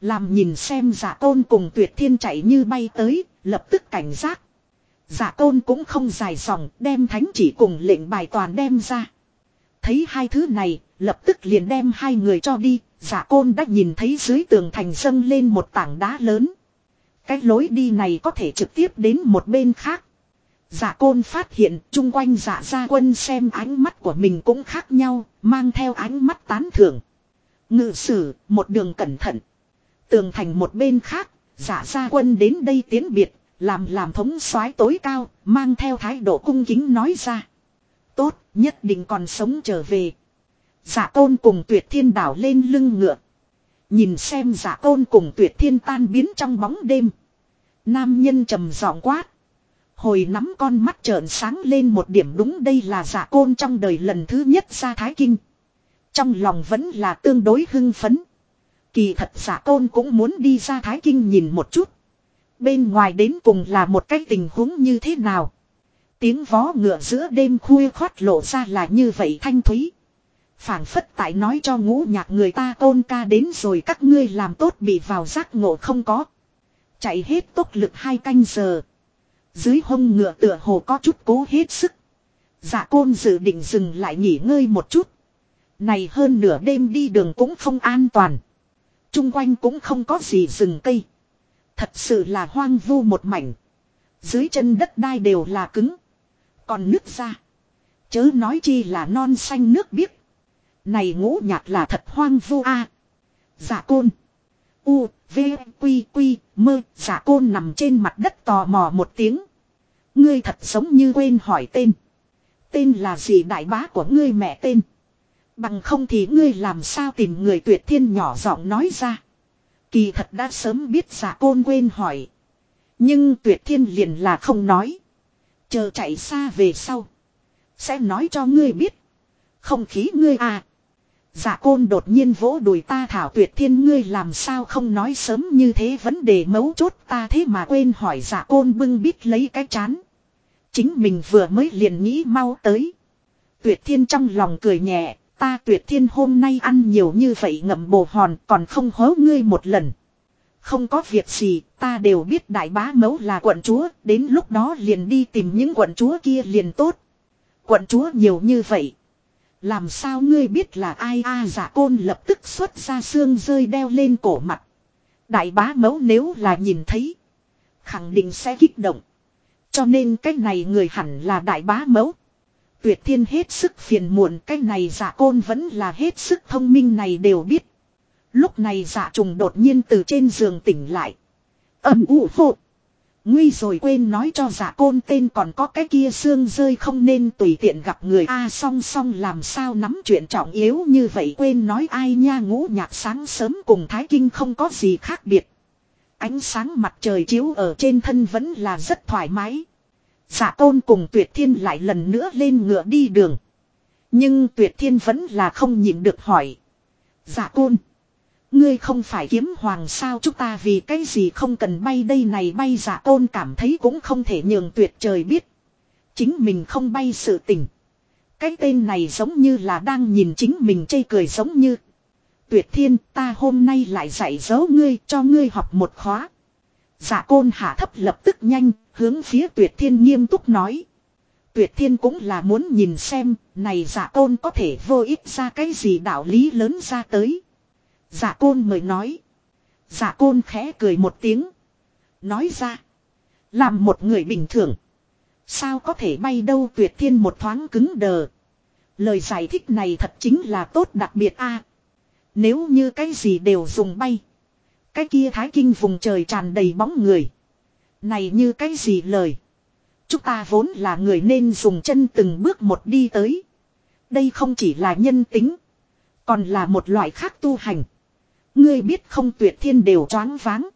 Làm nhìn xem giả tôn cùng tuyệt thiên chạy như bay tới, lập tức cảnh giác. Giả tôn cũng không dài dòng, đem thánh chỉ cùng lệnh bài toàn đem ra. Thấy hai thứ này, lập tức liền đem hai người cho đi, giả côn đã nhìn thấy dưới tường thành dâng lên một tảng đá lớn. Cái lối đi này có thể trực tiếp đến một bên khác. Giả côn phát hiện chung quanh giả gia quân xem ánh mắt của mình cũng khác nhau, mang theo ánh mắt tán thưởng. Ngự sử, một đường cẩn thận. Tường thành một bên khác, giả gia quân đến đây tiến biệt, làm làm thống soái tối cao, mang theo thái độ cung kính nói ra. Tốt, nhất định còn sống trở về. Giả tôn cùng tuyệt thiên đảo lên lưng ngựa. Nhìn xem giả tôn cùng tuyệt thiên tan biến trong bóng đêm. Nam nhân trầm giọng quát. Hồi nắm con mắt trợn sáng lên một điểm đúng đây là giả côn trong đời lần thứ nhất ra Thái Kinh. Trong lòng vẫn là tương đối hưng phấn. Kỳ thật giả côn cũng muốn đi ra Thái Kinh nhìn một chút. Bên ngoài đến cùng là một cái tình huống như thế nào. Tiếng vó ngựa giữa đêm khuya khoát lộ ra là như vậy thanh thúy. phảng phất tại nói cho ngũ nhạc người ta tôn ca đến rồi các ngươi làm tốt bị vào giác ngộ không có. Chạy hết tốc lực hai canh giờ. Dưới hông ngựa tựa hồ có chút cố hết sức. Dạ côn dự định dừng lại nghỉ ngơi một chút. Này hơn nửa đêm đi đường cũng không an toàn. Trung quanh cũng không có gì rừng cây. Thật sự là hoang vu một mảnh. Dưới chân đất đai đều là cứng. Còn nước ra. Chớ nói chi là non xanh nước biếc. Này ngũ nhạc là thật hoang vu a. À. Dạ côn. U, V, Quy, Quy, mơ, giả côn nằm trên mặt đất tò mò một tiếng. Ngươi thật giống như quên hỏi tên. Tên là gì đại bá của ngươi mẹ tên. Bằng không thì ngươi làm sao tìm người tuyệt thiên nhỏ giọng nói ra. Kỳ thật đã sớm biết giả côn quên hỏi. Nhưng tuyệt thiên liền là không nói. Chờ chạy xa về sau. Sẽ nói cho ngươi biết. Không khí ngươi à. Dạ côn đột nhiên vỗ đùi ta thảo tuyệt thiên ngươi làm sao không nói sớm như thế vấn đề mấu chốt ta thế mà quên hỏi dạ côn bưng bít lấy cái chán. Chính mình vừa mới liền nghĩ mau tới. Tuyệt thiên trong lòng cười nhẹ, Ta tuyệt thiên hôm nay ăn nhiều như vậy ngậm bồ hòn còn không hố ngươi một lần. Không có việc gì, ta đều biết đại bá mấu là quận chúa, đến lúc đó liền đi tìm những quận chúa kia liền tốt. Quận chúa nhiều như vậy. Làm sao ngươi biết là ai a giả côn lập tức xuất ra xương rơi đeo lên cổ mặt. Đại bá mẫu nếu là nhìn thấy. Khẳng định sẽ kích động. Cho nên cái này người hẳn là đại bá mẫu. Tuyệt thiên hết sức phiền muộn, cái này giả côn vẫn là hết sức thông minh này đều biết. Lúc này giả trùng đột nhiên từ trên giường tỉnh lại. ầm ủ hộ. Nguy rồi quên nói cho giả côn tên còn có cái kia xương rơi không nên tùy tiện gặp người a song song làm sao nắm chuyện trọng yếu như vậy quên nói ai nha, ngũ nhạc sáng sớm cùng Thái Kinh không có gì khác biệt. Ánh sáng mặt trời chiếu ở trên thân vẫn là rất thoải mái. Giả tôn cùng tuyệt thiên lại lần nữa lên ngựa đi đường. Nhưng tuyệt thiên vẫn là không nhịn được hỏi. Giả tôn. Ngươi không phải kiếm hoàng sao chúng ta vì cái gì không cần bay đây này bay giả tôn cảm thấy cũng không thể nhường tuyệt trời biết. Chính mình không bay sự tình. Cái tên này giống như là đang nhìn chính mình chây cười giống như. Tuyệt thiên ta hôm nay lại dạy dỗ ngươi cho ngươi học một khóa. Giả côn hạ thấp lập tức nhanh, hướng phía tuyệt thiên nghiêm túc nói. Tuyệt thiên cũng là muốn nhìn xem, này giả côn có thể vô ích ra cái gì đạo lý lớn ra tới. Giả côn mời nói. Giả côn khẽ cười một tiếng. Nói ra. Làm một người bình thường. Sao có thể bay đâu tuyệt thiên một thoáng cứng đờ. Lời giải thích này thật chính là tốt đặc biệt a. nếu như cái gì đều dùng bay. Cái kia thái kinh vùng trời tràn đầy bóng người. Này như cái gì lời. Chúng ta vốn là người nên dùng chân từng bước một đi tới. Đây không chỉ là nhân tính. Còn là một loại khác tu hành. Ngươi biết không tuyệt thiên đều choáng váng.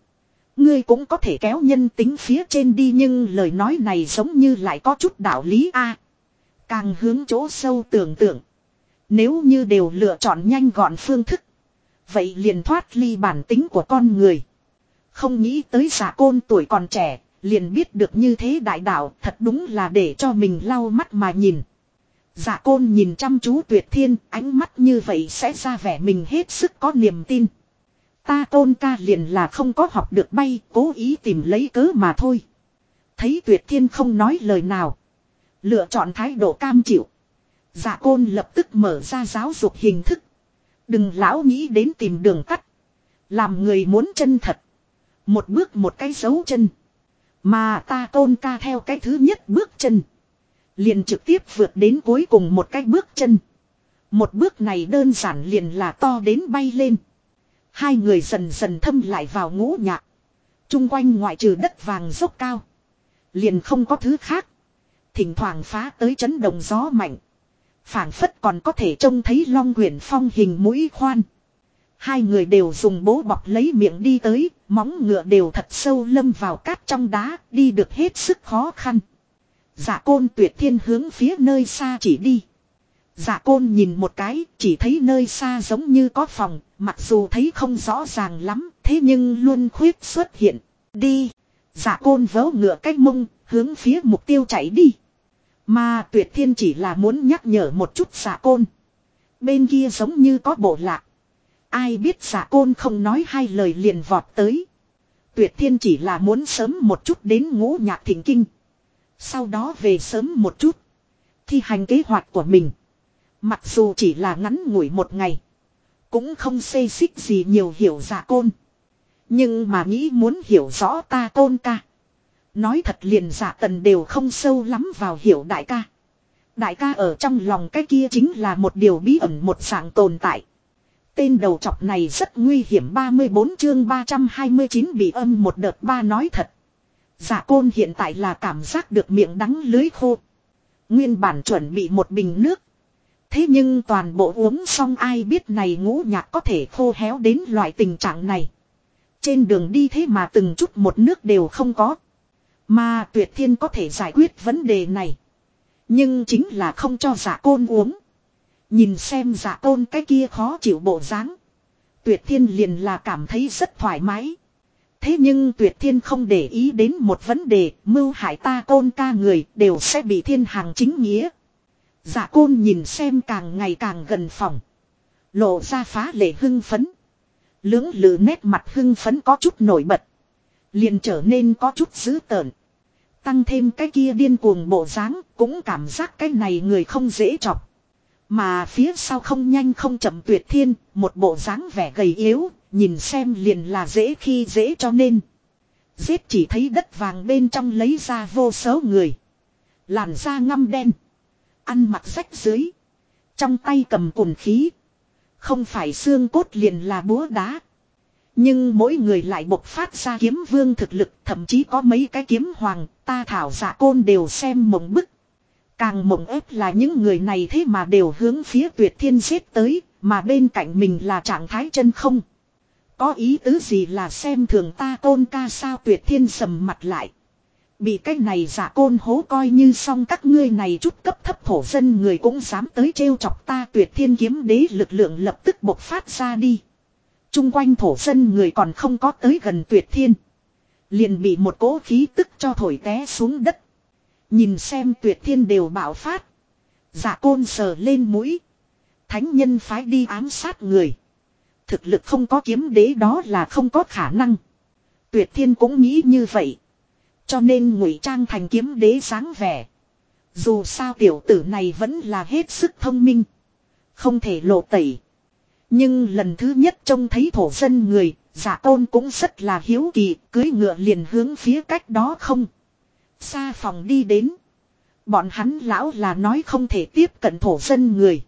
Ngươi cũng có thể kéo nhân tính phía trên đi nhưng lời nói này giống như lại có chút đạo lý a. càng hướng chỗ sâu tưởng tượng. Nếu như đều lựa chọn nhanh gọn phương thức. Vậy liền thoát ly bản tính của con người. Không nghĩ tới giả côn tuổi còn trẻ, liền biết được như thế đại đạo thật đúng là để cho mình lau mắt mà nhìn. Giả côn nhìn chăm chú tuyệt thiên, ánh mắt như vậy sẽ ra vẻ mình hết sức có niềm tin. Ta tôn ca liền là không có học được bay, cố ý tìm lấy cớ mà thôi. Thấy tuyệt thiên không nói lời nào. Lựa chọn thái độ cam chịu. dạ côn lập tức mở ra giáo dục hình thức. Đừng lão nghĩ đến tìm đường tắt. Làm người muốn chân thật. Một bước một cái dấu chân. Mà ta tôn ca theo cái thứ nhất bước chân. Liền trực tiếp vượt đến cuối cùng một cái bước chân. Một bước này đơn giản liền là to đến bay lên. Hai người dần dần thâm lại vào ngũ nhạc. Trung quanh ngoại trừ đất vàng dốc cao. Liền không có thứ khác. Thỉnh thoảng phá tới chấn động gió mạnh phảng phất còn có thể trông thấy long quyển phong hình mũi khoan. Hai người đều dùng bố bọc lấy miệng đi tới, móng ngựa đều thật sâu lâm vào cát trong đá, đi được hết sức khó khăn. giả côn tuyệt thiên hướng phía nơi xa chỉ đi. Dạ côn nhìn một cái, chỉ thấy nơi xa giống như có phòng, mặc dù thấy không rõ ràng lắm, thế nhưng luôn khuyết xuất hiện. Đi. Dạ côn vớ ngựa cách mông, hướng phía mục tiêu chạy đi. Mà tuyệt thiên chỉ là muốn nhắc nhở một chút dạ côn. Bên kia giống như có bộ lạc. Ai biết giả côn không nói hai lời liền vọt tới. Tuyệt thiên chỉ là muốn sớm một chút đến ngũ nhạc thỉnh kinh. Sau đó về sớm một chút. Thi hành kế hoạch của mình. Mặc dù chỉ là ngắn ngủi một ngày. Cũng không xây xích gì nhiều hiểu giả côn. Nhưng mà nghĩ muốn hiểu rõ ta tôn ca. Nói thật liền giả tần đều không sâu lắm vào hiểu đại ca. Đại ca ở trong lòng cái kia chính là một điều bí ẩn một dạng tồn tại. Tên đầu chọc này rất nguy hiểm 34 chương 329 bị âm một đợt ba nói thật. Giả côn hiện tại là cảm giác được miệng đắng lưới khô. Nguyên bản chuẩn bị một bình nước. Thế nhưng toàn bộ uống xong ai biết này ngũ nhạc có thể khô héo đến loại tình trạng này. Trên đường đi thế mà từng chút một nước đều không có. Mà tuyệt thiên có thể giải quyết vấn đề này. Nhưng chính là không cho giả côn uống. Nhìn xem giả côn cái kia khó chịu bộ dáng. Tuyệt thiên liền là cảm thấy rất thoải mái. Thế nhưng tuyệt thiên không để ý đến một vấn đề, mưu hại ta côn ca người đều sẽ bị thiên hàng chính nghĩa. Dạ côn nhìn xem càng ngày càng gần phòng. Lộ ra phá lệ hưng phấn. Lưỡng lự nét mặt hưng phấn có chút nổi bật. Liền trở nên có chút dữ tợn. Tăng thêm cái kia điên cuồng bộ dáng cũng cảm giác cái này người không dễ chọc. Mà phía sau không nhanh không chậm tuyệt thiên, một bộ dáng vẻ gầy yếu, nhìn xem liền là dễ khi dễ cho nên. Giết chỉ thấy đất vàng bên trong lấy ra vô số người. Làn da ngăm đen. Ăn mặc rách dưới. Trong tay cầm cùn khí. Không phải xương cốt liền là búa đá. Nhưng mỗi người lại bộc phát ra kiếm vương thực lực, thậm chí có mấy cái kiếm hoàng, ta thảo giả côn đều xem mộng bức. Càng mộng ép là những người này thế mà đều hướng phía tuyệt thiên giết tới, mà bên cạnh mình là trạng thái chân không. Có ý tứ gì là xem thường ta tôn ca sao tuyệt thiên sầm mặt lại. Bị cái này giả côn hố coi như xong các ngươi này chút cấp thấp thổ dân người cũng dám tới trêu chọc ta tuyệt thiên kiếm đế lực lượng lập tức bộc phát ra đi. Trung quanh thổ dân người còn không có tới gần tuyệt thiên. Liền bị một cỗ khí tức cho thổi té xuống đất. Nhìn xem tuyệt thiên đều bạo phát. Giả côn sờ lên mũi. Thánh nhân phái đi ám sát người. Thực lực không có kiếm đế đó là không có khả năng. Tuyệt thiên cũng nghĩ như vậy. Cho nên ngụy trang thành kiếm đế sáng vẻ. Dù sao tiểu tử này vẫn là hết sức thông minh. Không thể lộ tẩy. Nhưng lần thứ nhất trông thấy thổ dân người, giả tôn cũng rất là hiếu kỳ, cưới ngựa liền hướng phía cách đó không. Xa phòng đi đến. Bọn hắn lão là nói không thể tiếp cận thổ dân người.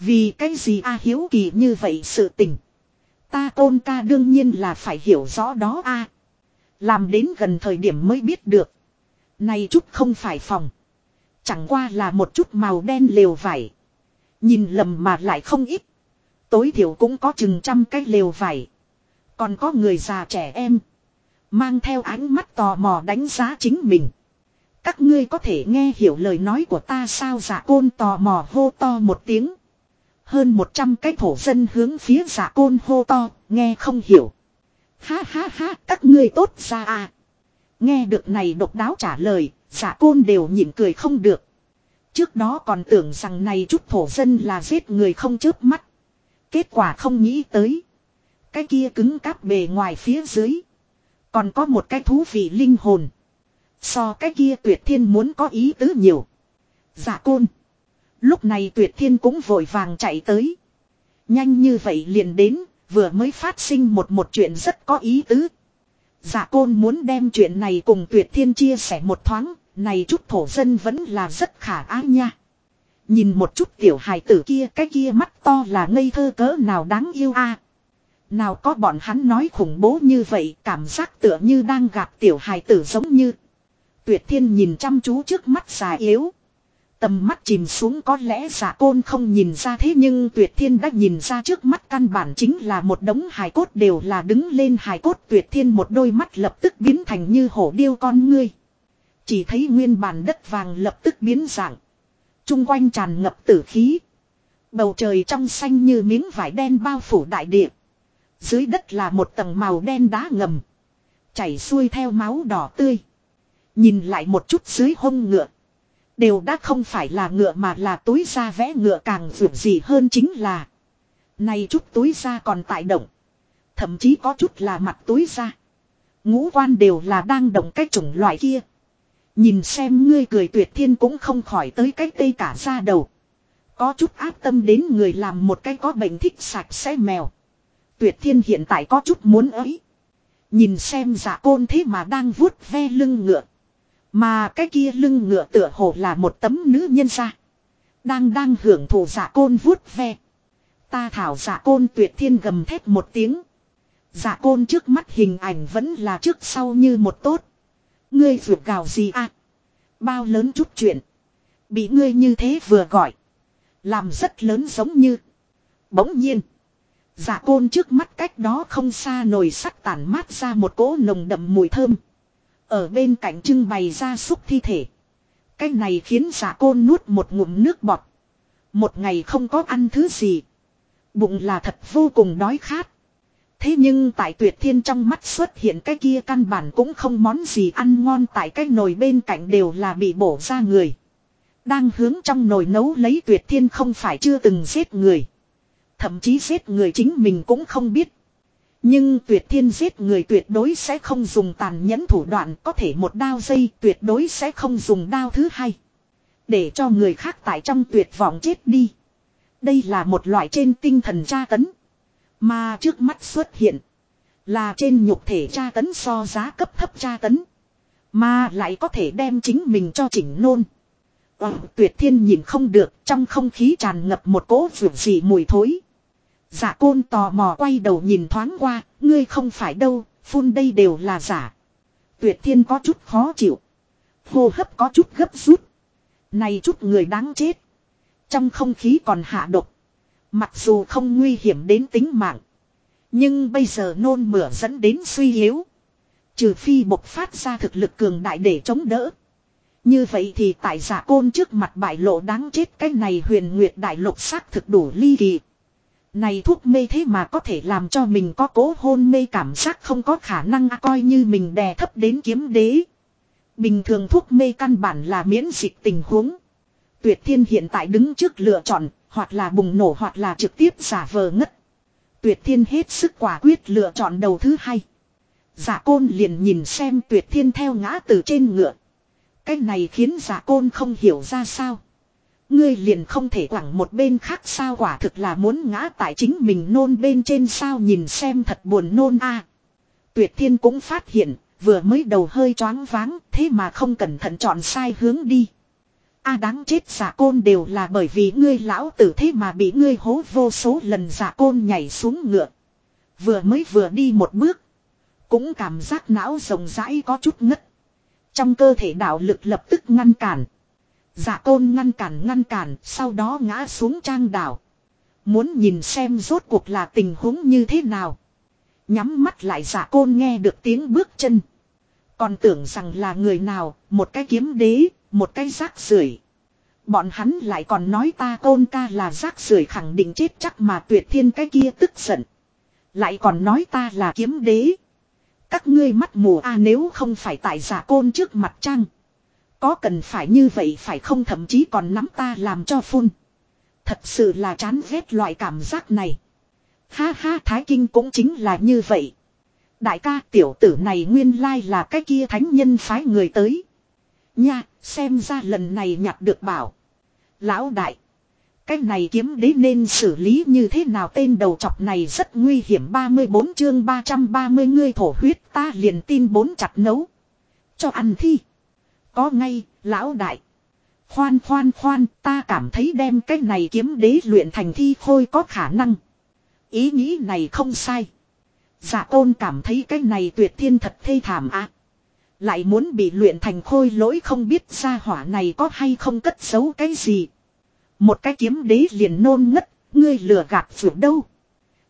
Vì cái gì a hiếu kỳ như vậy sự tình. Ta tôn ca đương nhiên là phải hiểu rõ đó a làm đến gần thời điểm mới biết được. Này chút không phải phòng. Chẳng qua là một chút màu đen lều vải. Nhìn lầm mà lại không ít. Tối thiểu cũng có chừng trăm cái lều vải. Còn có người già trẻ em. Mang theo ánh mắt tò mò đánh giá chính mình. Các ngươi có thể nghe hiểu lời nói của ta sao giả côn tò mò hô to một tiếng. Hơn một trăm cái thổ dân hướng phía giả côn hô to, nghe không hiểu. Ha ha ha, các ngươi tốt ra à. Nghe được này độc đáo trả lời, giả côn đều nhịn cười không được. Trước đó còn tưởng rằng này chút thổ dân là giết người không chớp mắt. Kết quả không nghĩ tới. Cái kia cứng cáp bề ngoài phía dưới. Còn có một cái thú vị linh hồn. So cái kia tuyệt thiên muốn có ý tứ nhiều. Dạ côn. Lúc này tuyệt thiên cũng vội vàng chạy tới. Nhanh như vậy liền đến, vừa mới phát sinh một một chuyện rất có ý tứ. giả côn muốn đem chuyện này cùng tuyệt thiên chia sẻ một thoáng, này chút thổ dân vẫn là rất khả ái nha. Nhìn một chút tiểu hài tử kia cái kia mắt to là ngây thơ cỡ nào đáng yêu a Nào có bọn hắn nói khủng bố như vậy cảm giác tựa như đang gặp tiểu hài tử giống như. Tuyệt thiên nhìn chăm chú trước mắt già yếu. Tầm mắt chìm xuống có lẽ giả côn không nhìn ra thế nhưng tuyệt thiên đã nhìn ra trước mắt căn bản chính là một đống hài cốt đều là đứng lên hài cốt tuyệt thiên một đôi mắt lập tức biến thành như hổ điêu con ngươi. Chỉ thấy nguyên bản đất vàng lập tức biến dạng. Trung quanh tràn ngập tử khí. Bầu trời trong xanh như miếng vải đen bao phủ đại địa. Dưới đất là một tầng màu đen đá ngầm. Chảy xuôi theo máu đỏ tươi. Nhìn lại một chút dưới hông ngựa. Đều đã không phải là ngựa mà là túi da vẽ ngựa càng vượt gì hơn chính là. Này chút túi da còn tại động. Thậm chí có chút là mặt túi da. Ngũ quan đều là đang động cái chủng loại kia. Nhìn xem ngươi cười tuyệt thiên cũng không khỏi tới cái tây cả ra đầu. Có chút áp tâm đến người làm một cái có bệnh thích sạch sẽ mèo. Tuyệt thiên hiện tại có chút muốn ấy. Nhìn xem giả côn thế mà đang vuốt ve lưng ngựa. Mà cái kia lưng ngựa tựa hồ là một tấm nữ nhân ra. Đang đang hưởng thụ giả côn vuốt ve. Ta thảo giả côn tuyệt thiên gầm thét một tiếng. Giả côn trước mắt hình ảnh vẫn là trước sau như một tốt. Ngươi vượt gào gì à? Bao lớn chút chuyện. Bị ngươi như thế vừa gọi. Làm rất lớn giống như. Bỗng nhiên. Giả côn trước mắt cách đó không xa nồi sắt tản mát ra một cỗ nồng đậm mùi thơm. Ở bên cạnh trưng bày ra xúc thi thể. Cái này khiến giả côn nuốt một ngụm nước bọt. Một ngày không có ăn thứ gì. Bụng là thật vô cùng đói khát. Thế nhưng tại tuyệt thiên trong mắt xuất hiện cái kia căn bản cũng không món gì ăn ngon tại cái nồi bên cạnh đều là bị bổ ra người. Đang hướng trong nồi nấu lấy tuyệt thiên không phải chưa từng giết người. Thậm chí giết người chính mình cũng không biết. Nhưng tuyệt thiên giết người tuyệt đối sẽ không dùng tàn nhẫn thủ đoạn có thể một đao dây tuyệt đối sẽ không dùng đao thứ hai. Để cho người khác tại trong tuyệt vọng chết đi. Đây là một loại trên tinh thần tra tấn. Mà trước mắt xuất hiện. Là trên nhục thể tra tấn so giá cấp thấp tra tấn. Mà lại có thể đem chính mình cho chỉnh nôn. Ờ, tuyệt thiên nhìn không được trong không khí tràn ngập một cỗ vượt dị mùi thối. Giả côn tò mò quay đầu nhìn thoáng qua, ngươi không phải đâu, phun đây đều là giả. Tuyệt thiên có chút khó chịu. Hô hấp có chút gấp rút. Này chút người đáng chết. Trong không khí còn hạ độc. Mặc dù không nguy hiểm đến tính mạng. Nhưng bây giờ nôn mửa dẫn đến suy yếu. Trừ phi bộc phát ra thực lực cường đại để chống đỡ. Như vậy thì tại giả côn trước mặt bại lộ đáng chết cái này huyền nguyệt đại lục xác thực đủ ly kỳ. Này thuốc mê thế mà có thể làm cho mình có cố hôn mê cảm giác không có khả năng à, coi như mình đè thấp đến kiếm đế. Bình thường thuốc mê căn bản là miễn dịch tình huống. Tuyệt thiên hiện tại đứng trước lựa chọn, hoặc là bùng nổ hoặc là trực tiếp giả vờ ngất. Tuyệt thiên hết sức quả quyết lựa chọn đầu thứ hai. Giả côn liền nhìn xem tuyệt thiên theo ngã từ trên ngựa. Cái này khiến giả côn không hiểu ra sao. Ngươi liền không thể quẳng một bên khác sao quả thực là muốn ngã tại chính mình nôn bên trên sao nhìn xem thật buồn nôn a. Tuyệt thiên cũng phát hiện, vừa mới đầu hơi choáng váng, thế mà không cẩn thận chọn sai hướng đi. A đáng chết giả côn đều là bởi vì ngươi lão tử thế mà bị ngươi hố vô số lần giả côn nhảy xuống ngựa. Vừa mới vừa đi một bước. Cũng cảm giác não rồng rãi có chút ngất. Trong cơ thể đạo lực lập tức ngăn cản. Dạ giả côn ngăn cản ngăn cản, sau đó ngã xuống trang đảo. Muốn nhìn xem rốt cuộc là tình huống như thế nào. Nhắm mắt lại giả côn nghe được tiếng bước chân. Còn tưởng rằng là người nào, một cái kiếm đế, một cái rác rưởi. Bọn hắn lại còn nói ta côn ca là rác rưởi khẳng định chết chắc mà tuyệt thiên cái kia tức giận. Lại còn nói ta là kiếm đế. Các ngươi mắt mù a nếu không phải tại giả côn trước mặt trăng. Có cần phải như vậy phải không thậm chí còn nắm ta làm cho phun. Thật sự là chán ghét loại cảm giác này. Ha ha Thái Kinh cũng chính là như vậy. Đại ca tiểu tử này nguyên lai là cái kia thánh nhân phái người tới. Nha, xem ra lần này nhặt được bảo. Lão đại. Cái này kiếm đế nên xử lý như thế nào tên đầu chọc này rất nguy hiểm 34 chương 330 ngươi thổ huyết ta liền tin bốn chặt nấu. Cho ăn thi. Có ngay, lão đại. Khoan khoan khoan, ta cảm thấy đem cái này kiếm đế luyện thành thi khôi có khả năng. Ý nghĩ này không sai. giả tôn cảm thấy cái này tuyệt thiên thật thê thảm ạ. Lại muốn bị luyện thành khôi lỗi không biết ra hỏa này có hay không cất giấu cái gì. Một cái kiếm đế liền nôn ngất, ngươi lừa gạt vượt đâu.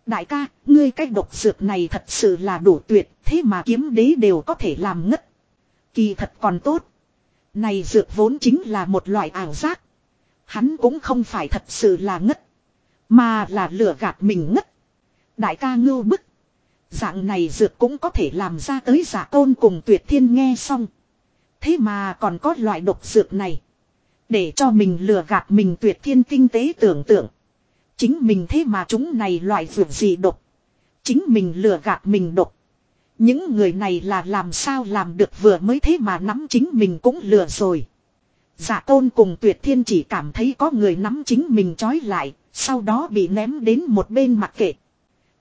Đại ca, ngươi cái độc dược này thật sự là đủ tuyệt, thế mà kiếm đế đều có thể làm ngất. Kỳ thật còn tốt. Này dược vốn chính là một loại ảo giác. Hắn cũng không phải thật sự là ngất. Mà là lừa gạt mình ngất. Đại ca ngưu bức. Dạng này dược cũng có thể làm ra tới giả tôn cùng tuyệt thiên nghe xong. Thế mà còn có loại độc dược này. Để cho mình lừa gạt mình tuyệt thiên kinh tế tưởng tượng. Chính mình thế mà chúng này loại dược gì độc. Chính mình lừa gạt mình độc. Những người này là làm sao làm được vừa mới thế mà nắm chính mình cũng lừa rồi. Giả tôn cùng tuyệt thiên chỉ cảm thấy có người nắm chính mình trói lại, sau đó bị ném đến một bên mặc kệ.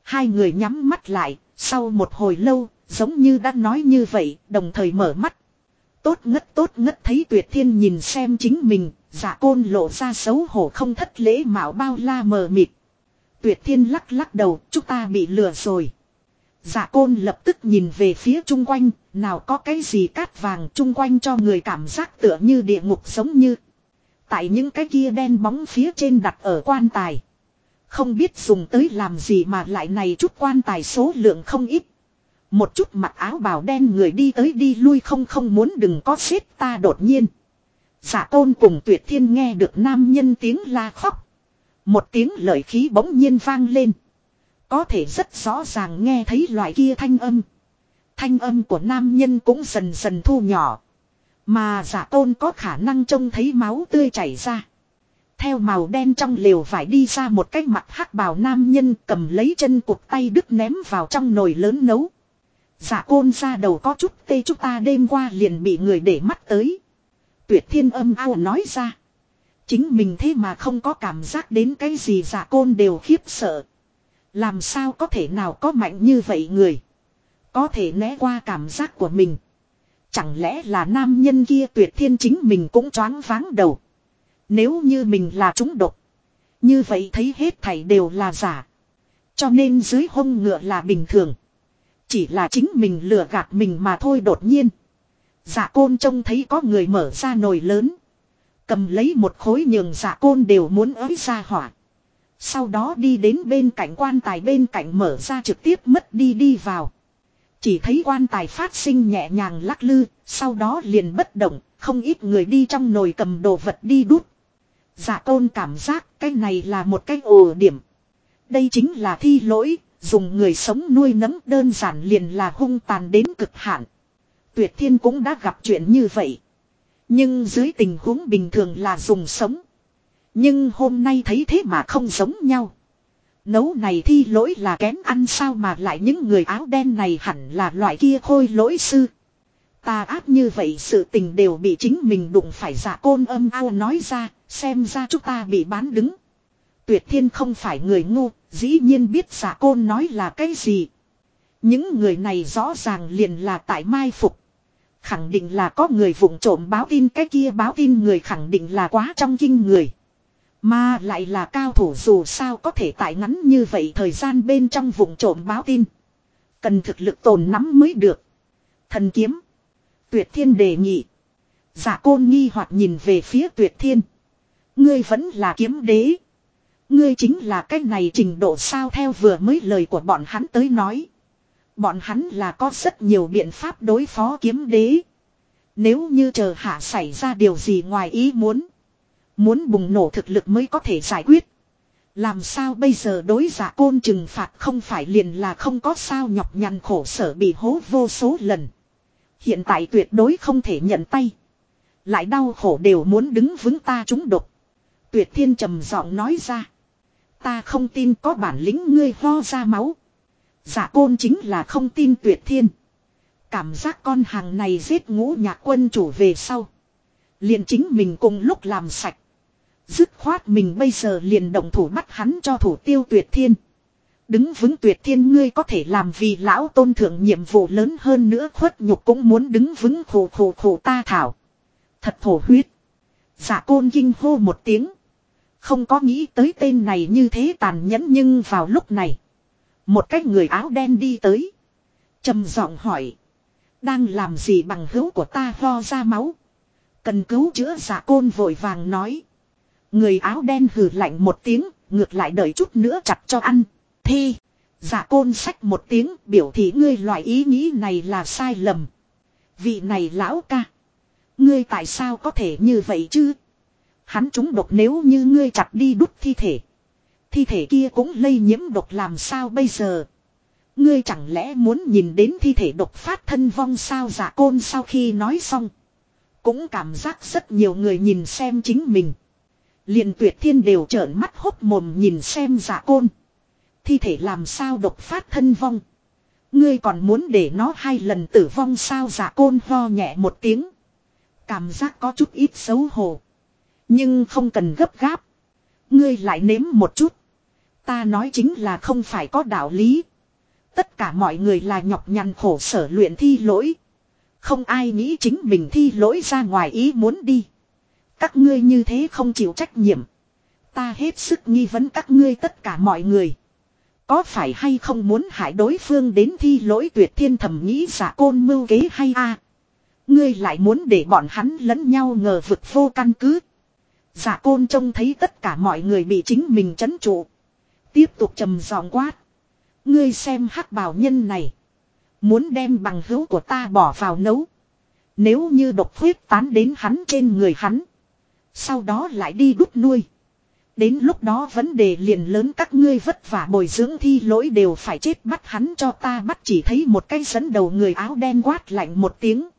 Hai người nhắm mắt lại, sau một hồi lâu, giống như đã nói như vậy, đồng thời mở mắt. Tốt ngất tốt ngất thấy tuyệt thiên nhìn xem chính mình, giả côn lộ ra xấu hổ không thất lễ mạo bao la mờ mịt. Tuyệt thiên lắc lắc đầu, chúng ta bị lừa rồi. Dạ côn lập tức nhìn về phía chung quanh, nào có cái gì cát vàng chung quanh cho người cảm giác tựa như địa ngục giống như. Tại những cái kia đen bóng phía trên đặt ở quan tài. Không biết dùng tới làm gì mà lại này chút quan tài số lượng không ít. Một chút mặc áo bào đen người đi tới đi lui không không muốn đừng có xếp ta đột nhiên. Giả dạ tôn cùng tuyệt thiên nghe được nam nhân tiếng la khóc. Một tiếng lời khí bỗng nhiên vang lên. Có thể rất rõ ràng nghe thấy loại kia thanh âm. Thanh âm của nam nhân cũng dần dần thu nhỏ. Mà giả tôn có khả năng trông thấy máu tươi chảy ra. Theo màu đen trong lều vải đi ra một cái mặt hắc bào nam nhân cầm lấy chân cục tay đứt ném vào trong nồi lớn nấu. Giả côn ra đầu có chút tê chúng ta đêm qua liền bị người để mắt tới. Tuyệt thiên âm ao nói ra. Chính mình thế mà không có cảm giác đến cái gì giả côn đều khiếp sợ. Làm sao có thể nào có mạnh như vậy người. Có thể né qua cảm giác của mình. Chẳng lẽ là nam nhân kia tuyệt thiên chính mình cũng choáng váng đầu. Nếu như mình là chúng độc. Như vậy thấy hết thảy đều là giả. Cho nên dưới hông ngựa là bình thường. Chỉ là chính mình lừa gạt mình mà thôi đột nhiên. Dạ côn trông thấy có người mở ra nồi lớn. Cầm lấy một khối nhường dạ côn đều muốn ới ra hỏa. Sau đó đi đến bên cạnh quan tài bên cạnh mở ra trực tiếp mất đi đi vào. Chỉ thấy quan tài phát sinh nhẹ nhàng lắc lư, sau đó liền bất động, không ít người đi trong nồi cầm đồ vật đi đút. Dạ tôn cảm giác cái này là một cái ồ điểm. Đây chính là thi lỗi, dùng người sống nuôi nấng đơn giản liền là hung tàn đến cực hạn. Tuyệt thiên cũng đã gặp chuyện như vậy. Nhưng dưới tình huống bình thường là dùng sống. Nhưng hôm nay thấy thế mà không giống nhau. Nấu này thi lỗi là kém ăn sao mà lại những người áo đen này hẳn là loại kia khôi lỗi sư. Ta áp như vậy sự tình đều bị chính mình đụng phải giả côn âm ao nói ra, xem ra chúng ta bị bán đứng. Tuyệt thiên không phải người ngu, dĩ nhiên biết giả côn nói là cái gì. Những người này rõ ràng liền là tại mai phục. Khẳng định là có người vụng trộm báo tin cái kia báo tin người khẳng định là quá trong kinh người. Mà lại là cao thủ dù sao có thể tại ngắn như vậy thời gian bên trong vùng trộm báo tin. Cần thực lực tồn nắm mới được. Thần kiếm. Tuyệt thiên đề nghị. Giả côn nghi hoặc nhìn về phía tuyệt thiên. Ngươi vẫn là kiếm đế. Ngươi chính là cái này trình độ sao theo vừa mới lời của bọn hắn tới nói. Bọn hắn là có rất nhiều biện pháp đối phó kiếm đế. Nếu như chờ hạ xảy ra điều gì ngoài ý muốn. Muốn bùng nổ thực lực mới có thể giải quyết. Làm sao bây giờ đối giả côn trừng phạt không phải liền là không có sao nhọc nhằn khổ sở bị hố vô số lần. Hiện tại tuyệt đối không thể nhận tay. Lại đau khổ đều muốn đứng vững ta chúng độc. Tuyệt thiên trầm giọng nói ra. Ta không tin có bản lĩnh ngươi ho ra máu. Giả côn chính là không tin tuyệt thiên. Cảm giác con hàng này giết ngũ nhạc quân chủ về sau. Liền chính mình cùng lúc làm sạch. Dứt khoát mình bây giờ liền động thủ bắt hắn cho thủ tiêu tuyệt thiên. Đứng vững tuyệt thiên ngươi có thể làm vì lão tôn thượng nhiệm vụ lớn hơn nữa khuất nhục cũng muốn đứng vững khổ khổ khổ ta thảo. Thật thổ huyết. Giả côn kinh hô một tiếng. Không có nghĩ tới tên này như thế tàn nhẫn nhưng vào lúc này. Một cái người áo đen đi tới. trầm giọng hỏi. Đang làm gì bằng hữu của ta ho ra máu. Cần cứu chữa giả côn vội vàng nói. Người áo đen hừ lạnh một tiếng, ngược lại đợi chút nữa chặt cho ăn. Thi, giả côn sách một tiếng biểu thị ngươi loại ý nghĩ này là sai lầm. Vị này lão ca. Ngươi tại sao có thể như vậy chứ? Hắn trúng độc nếu như ngươi chặt đi đút thi thể. Thi thể kia cũng lây nhiễm độc làm sao bây giờ? Ngươi chẳng lẽ muốn nhìn đến thi thể độc phát thân vong sao giả côn sau khi nói xong. Cũng cảm giác rất nhiều người nhìn xem chính mình liền tuyệt thiên đều trợn mắt hốc mồm nhìn xem giả côn. Thi thể làm sao độc phát thân vong. Ngươi còn muốn để nó hai lần tử vong sao giả côn ho nhẹ một tiếng. Cảm giác có chút ít xấu hổ. Nhưng không cần gấp gáp. Ngươi lại nếm một chút. Ta nói chính là không phải có đạo lý. Tất cả mọi người là nhọc nhằn khổ sở luyện thi lỗi. Không ai nghĩ chính mình thi lỗi ra ngoài ý muốn đi. Các ngươi như thế không chịu trách nhiệm. Ta hết sức nghi vấn các ngươi tất cả mọi người. Có phải hay không muốn hại đối phương đến thi lỗi tuyệt thiên thẩm nghĩ giả côn mưu kế hay a Ngươi lại muốn để bọn hắn lẫn nhau ngờ vực vô căn cứ. Giả côn trông thấy tất cả mọi người bị chính mình chấn trụ. Tiếp tục trầm giọng quát. Ngươi xem hắc bào nhân này. Muốn đem bằng hữu của ta bỏ vào nấu. Nếu như độc huyết tán đến hắn trên người hắn. Sau đó lại đi đút nuôi. Đến lúc đó vấn đề liền lớn các ngươi vất vả bồi dưỡng thi lỗi đều phải chết bắt hắn cho ta bắt chỉ thấy một cái dẫn đầu người áo đen quát lạnh một tiếng.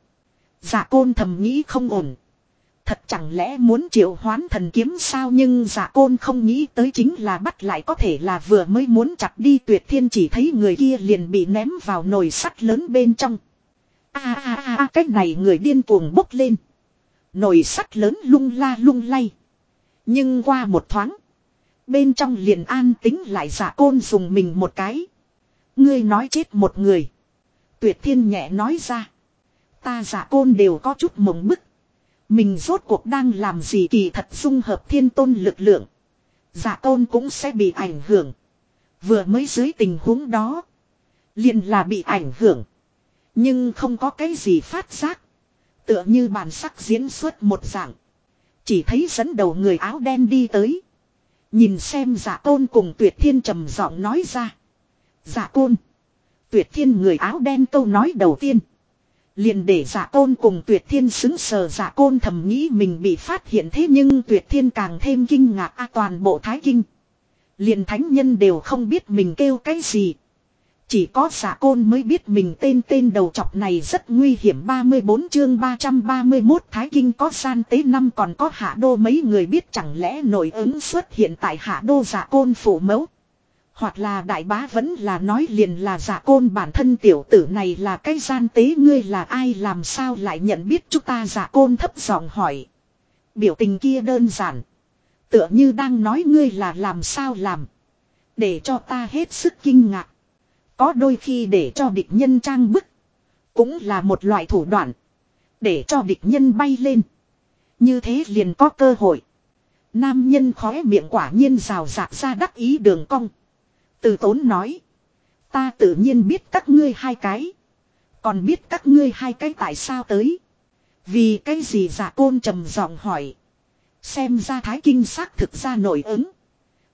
giả côn thầm nghĩ không ổn. Thật chẳng lẽ muốn triệu hoán thần kiếm sao nhưng giả côn không nghĩ tới chính là bắt lại có thể là vừa mới muốn chặt đi tuyệt thiên chỉ thấy người kia liền bị ném vào nồi sắt lớn bên trong. a a a a cách này người điên cuồng bốc lên. Nồi sắt lớn lung la lung lay. Nhưng qua một thoáng. Bên trong liền an tính lại giả côn dùng mình một cái. Ngươi nói chết một người. Tuyệt thiên nhẹ nói ra. Ta giả côn đều có chút mộng bức. Mình rốt cuộc đang làm gì kỳ thật dung hợp thiên tôn lực lượng. Giả côn cũng sẽ bị ảnh hưởng. Vừa mới dưới tình huống đó. Liền là bị ảnh hưởng. Nhưng không có cái gì phát giác. Tựa như bản sắc diễn xuất một dạng. Chỉ thấy dẫn đầu người áo đen đi tới. Nhìn xem giả tôn cùng tuyệt thiên trầm giọng nói ra. Giả côn. Tuyệt thiên người áo đen câu nói đầu tiên. Liền để giả côn cùng tuyệt thiên xứng sờ giả côn thầm nghĩ mình bị phát hiện thế nhưng tuyệt thiên càng thêm kinh ngạc a toàn bộ thái kinh. Liền thánh nhân đều không biết mình kêu cái gì. Chỉ có giả côn mới biết mình tên tên đầu chọc này rất nguy hiểm 34 chương 331 Thái Kinh có gian tế năm còn có hạ đô mấy người biết chẳng lẽ nổi ứng xuất hiện tại hạ đô giả côn phủ mẫu. Hoặc là đại bá vẫn là nói liền là giả côn bản thân tiểu tử này là cái gian tế, ngươi là ai, làm sao lại nhận biết chúng ta giả côn thấp giọng hỏi. Biểu tình kia đơn giản. Tựa như đang nói ngươi là làm sao làm. Để cho ta hết sức kinh ngạc. Có đôi khi để cho địch nhân trang bức. Cũng là một loại thủ đoạn. Để cho địch nhân bay lên. Như thế liền có cơ hội. Nam nhân khóe miệng quả nhiên rào rạc ra đắc ý đường cong. Từ tốn nói. Ta tự nhiên biết các ngươi hai cái. Còn biết các ngươi hai cái tại sao tới. Vì cái gì giả côn trầm giọng hỏi. Xem ra thái kinh xác thực ra nổi ứng.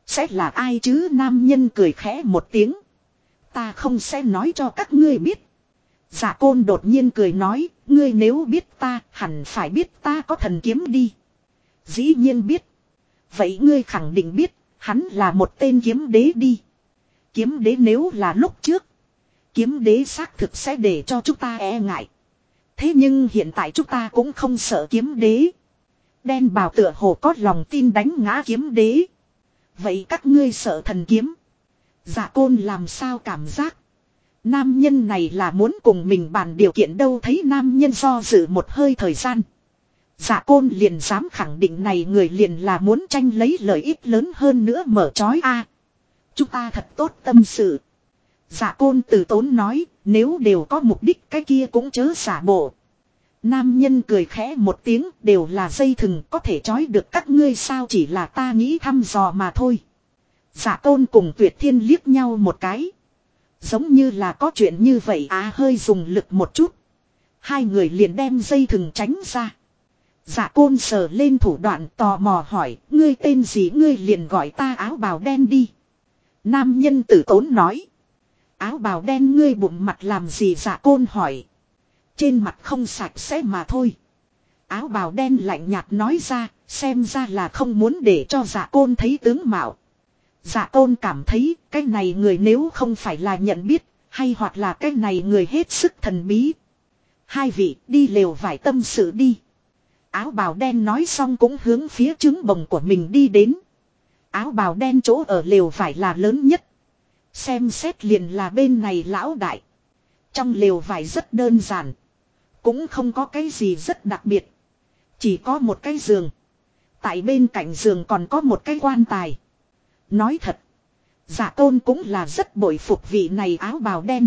Sẽ là ai chứ nam nhân cười khẽ một tiếng. Ta không sẽ nói cho các ngươi biết. Giả côn đột nhiên cười nói, ngươi nếu biết ta, hẳn phải biết ta có thần kiếm đi. Dĩ nhiên biết. Vậy ngươi khẳng định biết, hắn là một tên kiếm đế đi. Kiếm đế nếu là lúc trước. Kiếm đế xác thực sẽ để cho chúng ta e ngại. Thế nhưng hiện tại chúng ta cũng không sợ kiếm đế. Đen bào tựa hồ có lòng tin đánh ngã kiếm đế. Vậy các ngươi sợ thần kiếm. Dạ côn làm sao cảm giác. Nam nhân này là muốn cùng mình bàn điều kiện đâu thấy nam nhân do dự một hơi thời gian. Dạ côn liền dám khẳng định này người liền là muốn tranh lấy lợi ích lớn hơn nữa mở trói a. chúng ta thật tốt tâm sự. Dạ côn từ tốn nói, nếu đều có mục đích cái kia cũng chớ xả bộ. Nam nhân cười khẽ một tiếng đều là dây thừng có thể trói được các ngươi sao chỉ là ta nghĩ thăm dò mà thôi. Giả tôn cùng tuyệt thiên liếc nhau một cái. Giống như là có chuyện như vậy á hơi dùng lực một chút. Hai người liền đem dây thừng tránh ra. Giả côn sờ lên thủ đoạn tò mò hỏi, ngươi tên gì ngươi liền gọi ta áo bào đen đi. Nam nhân tử tốn nói. Áo bào đen ngươi bụng mặt làm gì giả côn hỏi. Trên mặt không sạch sẽ mà thôi. Áo bào đen lạnh nhạt nói ra, xem ra là không muốn để cho giả côn thấy tướng mạo. Dạ tôn cảm thấy cái này người nếu không phải là nhận biết, hay hoặc là cái này người hết sức thần bí. Hai vị đi lều vải tâm sự đi. Áo bào đen nói xong cũng hướng phía trứng bồng của mình đi đến. Áo bào đen chỗ ở lều vải là lớn nhất. Xem xét liền là bên này lão đại. Trong lều vải rất đơn giản. Cũng không có cái gì rất đặc biệt. Chỉ có một cái giường. Tại bên cạnh giường còn có một cái quan tài. Nói thật. Giả tôn cũng là rất bội phục vị này áo bào đen.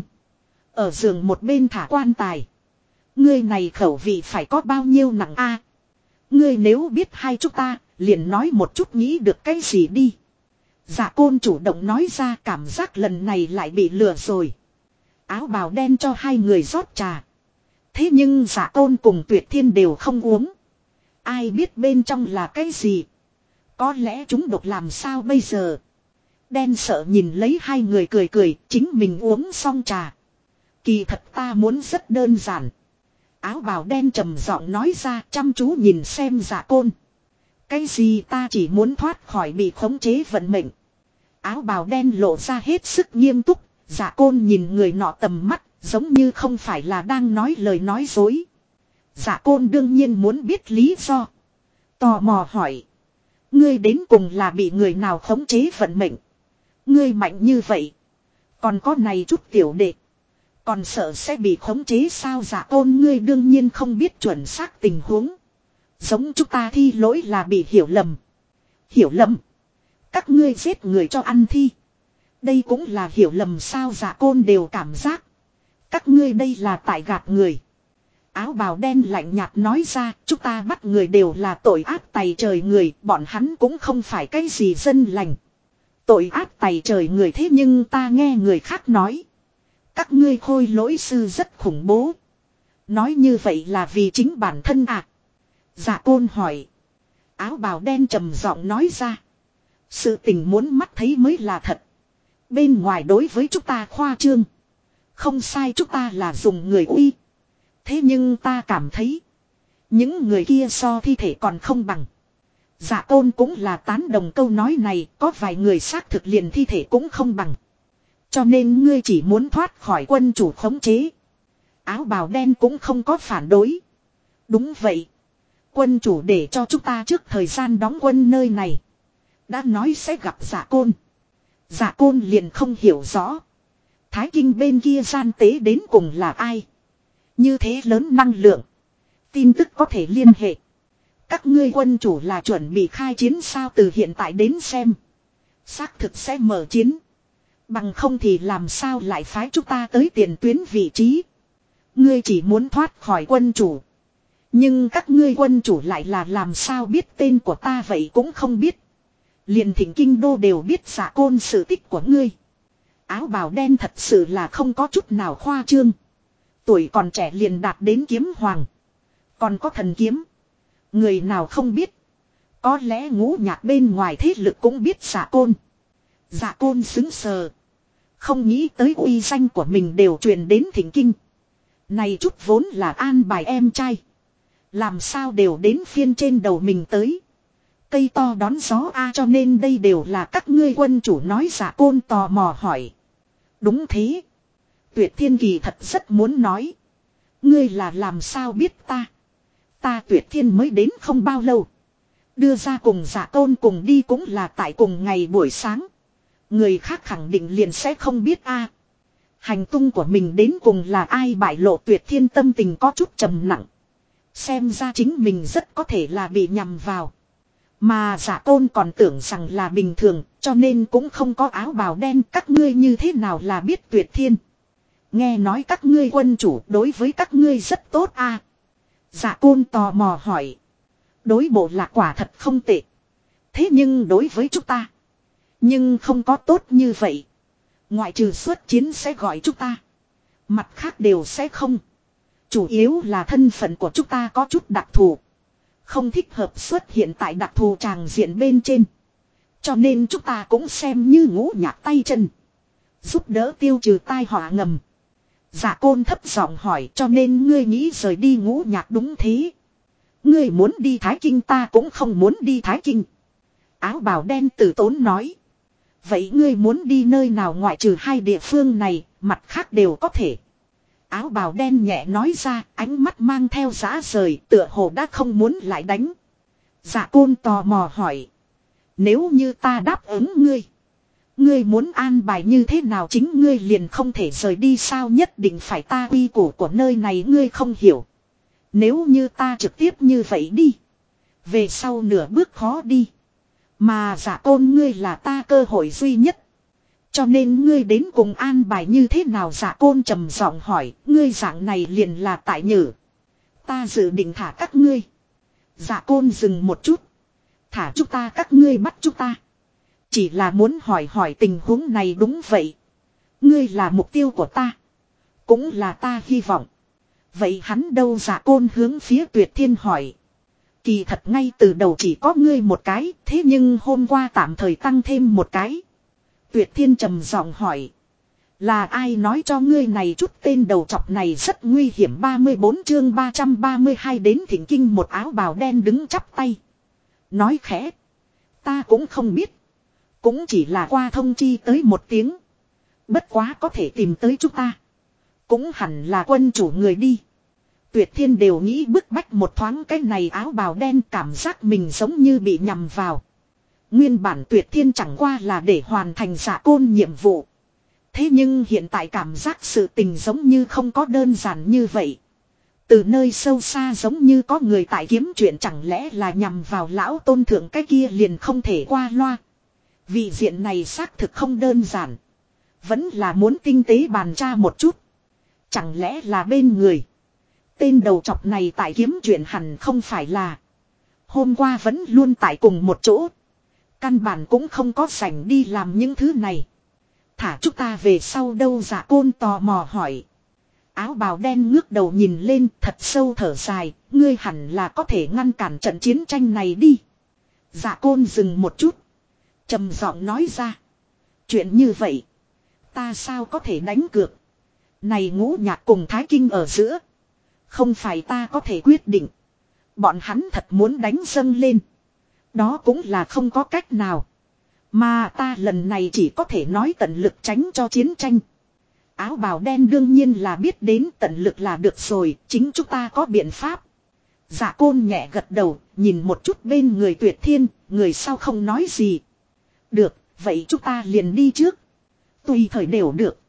Ở giường một bên thả quan tài. Ngươi này khẩu vị phải có bao nhiêu nặng a? ngươi nếu biết hai chúng ta, liền nói một chút nghĩ được cái gì đi. Giả côn chủ động nói ra cảm giác lần này lại bị lừa rồi. Áo bào đen cho hai người rót trà. Thế nhưng giả côn cùng tuyệt thiên đều không uống. Ai biết bên trong là cái gì. Có lẽ chúng độc làm sao bây giờ. Đen sợ nhìn lấy hai người cười cười, chính mình uống xong trà. Kỳ thật ta muốn rất đơn giản. Áo bào đen trầm giọng nói ra chăm chú nhìn xem giả côn. Cái gì ta chỉ muốn thoát khỏi bị khống chế vận mệnh. Áo bào đen lộ ra hết sức nghiêm túc, giả côn nhìn người nọ tầm mắt, giống như không phải là đang nói lời nói dối. Dạ côn đương nhiên muốn biết lý do. Tò mò hỏi. Ngươi đến cùng là bị người nào khống chế vận mệnh. Ngươi mạnh như vậy. Còn có này chút tiểu đệ. Còn sợ sẽ bị khống chế sao giả tôn ngươi đương nhiên không biết chuẩn xác tình huống. Giống chúng ta thi lỗi là bị hiểu lầm. Hiểu lầm. Các ngươi giết người cho ăn thi. Đây cũng là hiểu lầm sao giả côn đều cảm giác. Các ngươi đây là tại gạt người. Áo bào đen lạnh nhạt nói ra, chúng ta bắt người đều là tội ác tày trời người, bọn hắn cũng không phải cái gì dân lành. Tội ác tày trời người thế nhưng ta nghe người khác nói. Các ngươi khôi lỗi sư rất khủng bố. Nói như vậy là vì chính bản thân à. Dạ côn hỏi. Áo bào đen trầm giọng nói ra. Sự tình muốn mắt thấy mới là thật. Bên ngoài đối với chúng ta khoa trương. Không sai chúng ta là dùng người uy. Thế nhưng ta cảm thấy. Những người kia so thi thể còn không bằng. giả tôn cũng là tán đồng câu nói này. Có vài người xác thực liền thi thể cũng không bằng. Cho nên ngươi chỉ muốn thoát khỏi quân chủ khống chế. Áo bào đen cũng không có phản đối. Đúng vậy. Quân chủ để cho chúng ta trước thời gian đóng quân nơi này. Đã nói sẽ gặp giả côn. Giả côn liền không hiểu rõ. Thái kinh bên kia gian tế đến cùng là ai. Như thế lớn năng lượng. Tin tức có thể liên hệ. Các ngươi quân chủ là chuẩn bị khai chiến sao từ hiện tại đến xem. Xác thực sẽ mở chiến. Bằng không thì làm sao lại phái chúng ta tới tiền tuyến vị trí. Ngươi chỉ muốn thoát khỏi quân chủ. Nhưng các ngươi quân chủ lại là làm sao biết tên của ta vậy cũng không biết. Liền thỉnh kinh đô đều biết giả côn sự tích của ngươi. Áo bào đen thật sự là không có chút nào khoa trương. Tuổi còn trẻ liền đạt đến kiếm hoàng. Còn có thần kiếm. Người nào không biết. Có lẽ ngũ nhạc bên ngoài thế lực cũng biết giả côn. Giả côn xứng sờ. Không nghĩ tới uy danh của mình đều truyền đến thỉnh kinh. Này chút vốn là an bài em trai. Làm sao đều đến phiên trên đầu mình tới. Cây to đón gió a cho nên đây đều là các ngươi quân chủ nói giả côn tò mò hỏi. Đúng thế. Tuyệt thiên kỳ thật rất muốn nói. Ngươi là làm sao biết ta. Ta tuyệt thiên mới đến không bao lâu. Đưa ra cùng giả tôn cùng đi cũng là tại cùng ngày buổi sáng. Người khác khẳng định liền sẽ không biết a. Hành tung của mình đến cùng là ai bại lộ tuyệt thiên tâm tình có chút trầm nặng. Xem ra chính mình rất có thể là bị nhầm vào. Mà giả tôn còn tưởng rằng là bình thường, cho nên cũng không có áo bào đen các ngươi như thế nào là biết tuyệt thiên. Nghe nói các ngươi quân chủ đối với các ngươi rất tốt a. À. Côn tò mò hỏi. Đối bộ là quả thật không tệ. Thế nhưng đối với chúng ta. Nhưng không có tốt như vậy. Ngoại trừ xuất chiến sẽ gọi chúng ta. Mặt khác đều sẽ không. Chủ yếu là thân phận của chúng ta có chút đặc thù. Không thích hợp xuất hiện tại đặc thù tràng diện bên trên. Cho nên chúng ta cũng xem như ngũ nhạc tay chân. Giúp đỡ tiêu trừ tai họa ngầm. Giả côn thấp giọng hỏi cho nên ngươi nghĩ rời đi ngũ nhạc đúng thế. Ngươi muốn đi Thái Kinh ta cũng không muốn đi Thái Kinh. Áo bào đen tử tốn nói. Vậy ngươi muốn đi nơi nào ngoại trừ hai địa phương này, mặt khác đều có thể. Áo bào đen nhẹ nói ra, ánh mắt mang theo giã rời, tựa hồ đã không muốn lại đánh. Dạ côn tò mò hỏi. Nếu như ta đáp ứng ngươi. Ngươi muốn an bài như thế nào chính ngươi liền không thể rời đi sao nhất định phải ta quy củ của nơi này ngươi không hiểu. Nếu như ta trực tiếp như vậy đi. Về sau nửa bước khó đi. Mà giả tôn ngươi là ta cơ hội duy nhất. Cho nên ngươi đến cùng an bài như thế nào giả côn trầm giọng hỏi, ngươi dạng này liền là tại nhử. Ta dự định thả các ngươi. Giả côn dừng một chút. Thả chúng ta các ngươi bắt chúng ta. Chỉ là muốn hỏi hỏi tình huống này đúng vậy. Ngươi là mục tiêu của ta. Cũng là ta hy vọng. Vậy hắn đâu giả côn hướng phía tuyệt thiên hỏi. Kỳ thật ngay từ đầu chỉ có ngươi một cái, thế nhưng hôm qua tạm thời tăng thêm một cái. Tuyệt thiên trầm giọng hỏi. Là ai nói cho ngươi này chút tên đầu chọc này rất nguy hiểm 34 chương 332 đến thỉnh kinh một áo bào đen đứng chắp tay. Nói khẽ. Ta cũng không biết. Cũng chỉ là qua thông chi tới một tiếng. Bất quá có thể tìm tới chúng ta. Cũng hẳn là quân chủ người đi. Tuyệt thiên đều nghĩ bức bách một thoáng cái này áo bào đen cảm giác mình giống như bị nhầm vào. Nguyên bản tuyệt thiên chẳng qua là để hoàn thành giả côn nhiệm vụ. Thế nhưng hiện tại cảm giác sự tình giống như không có đơn giản như vậy. Từ nơi sâu xa giống như có người tại kiếm chuyện chẳng lẽ là nhằm vào lão tôn thượng cái kia liền không thể qua loa. Vị diện này xác thực không đơn giản. Vẫn là muốn tinh tế bàn tra một chút. Chẳng lẽ là bên người. Tên đầu chọc này tại kiếm chuyện hẳn không phải là. Hôm qua vẫn luôn tại cùng một chỗ. Căn bản cũng không có sảnh đi làm những thứ này. Thả chúng ta về sau đâu giả côn tò mò hỏi. Áo bào đen ngước đầu nhìn lên thật sâu thở dài. Ngươi hẳn là có thể ngăn cản trận chiến tranh này đi. Giả côn dừng một chút trầm giọng nói ra. Chuyện như vậy. Ta sao có thể đánh cược. Này ngũ nhạc cùng Thái Kinh ở giữa. Không phải ta có thể quyết định. Bọn hắn thật muốn đánh dâng lên. Đó cũng là không có cách nào. Mà ta lần này chỉ có thể nói tận lực tránh cho chiến tranh. Áo bào đen đương nhiên là biết đến tận lực là được rồi, chính chúng ta có biện pháp. giả côn nhẹ gật đầu, nhìn một chút bên người tuyệt thiên, người sau không nói gì. Được, vậy chúng ta liền đi trước. Tùy thời đều được.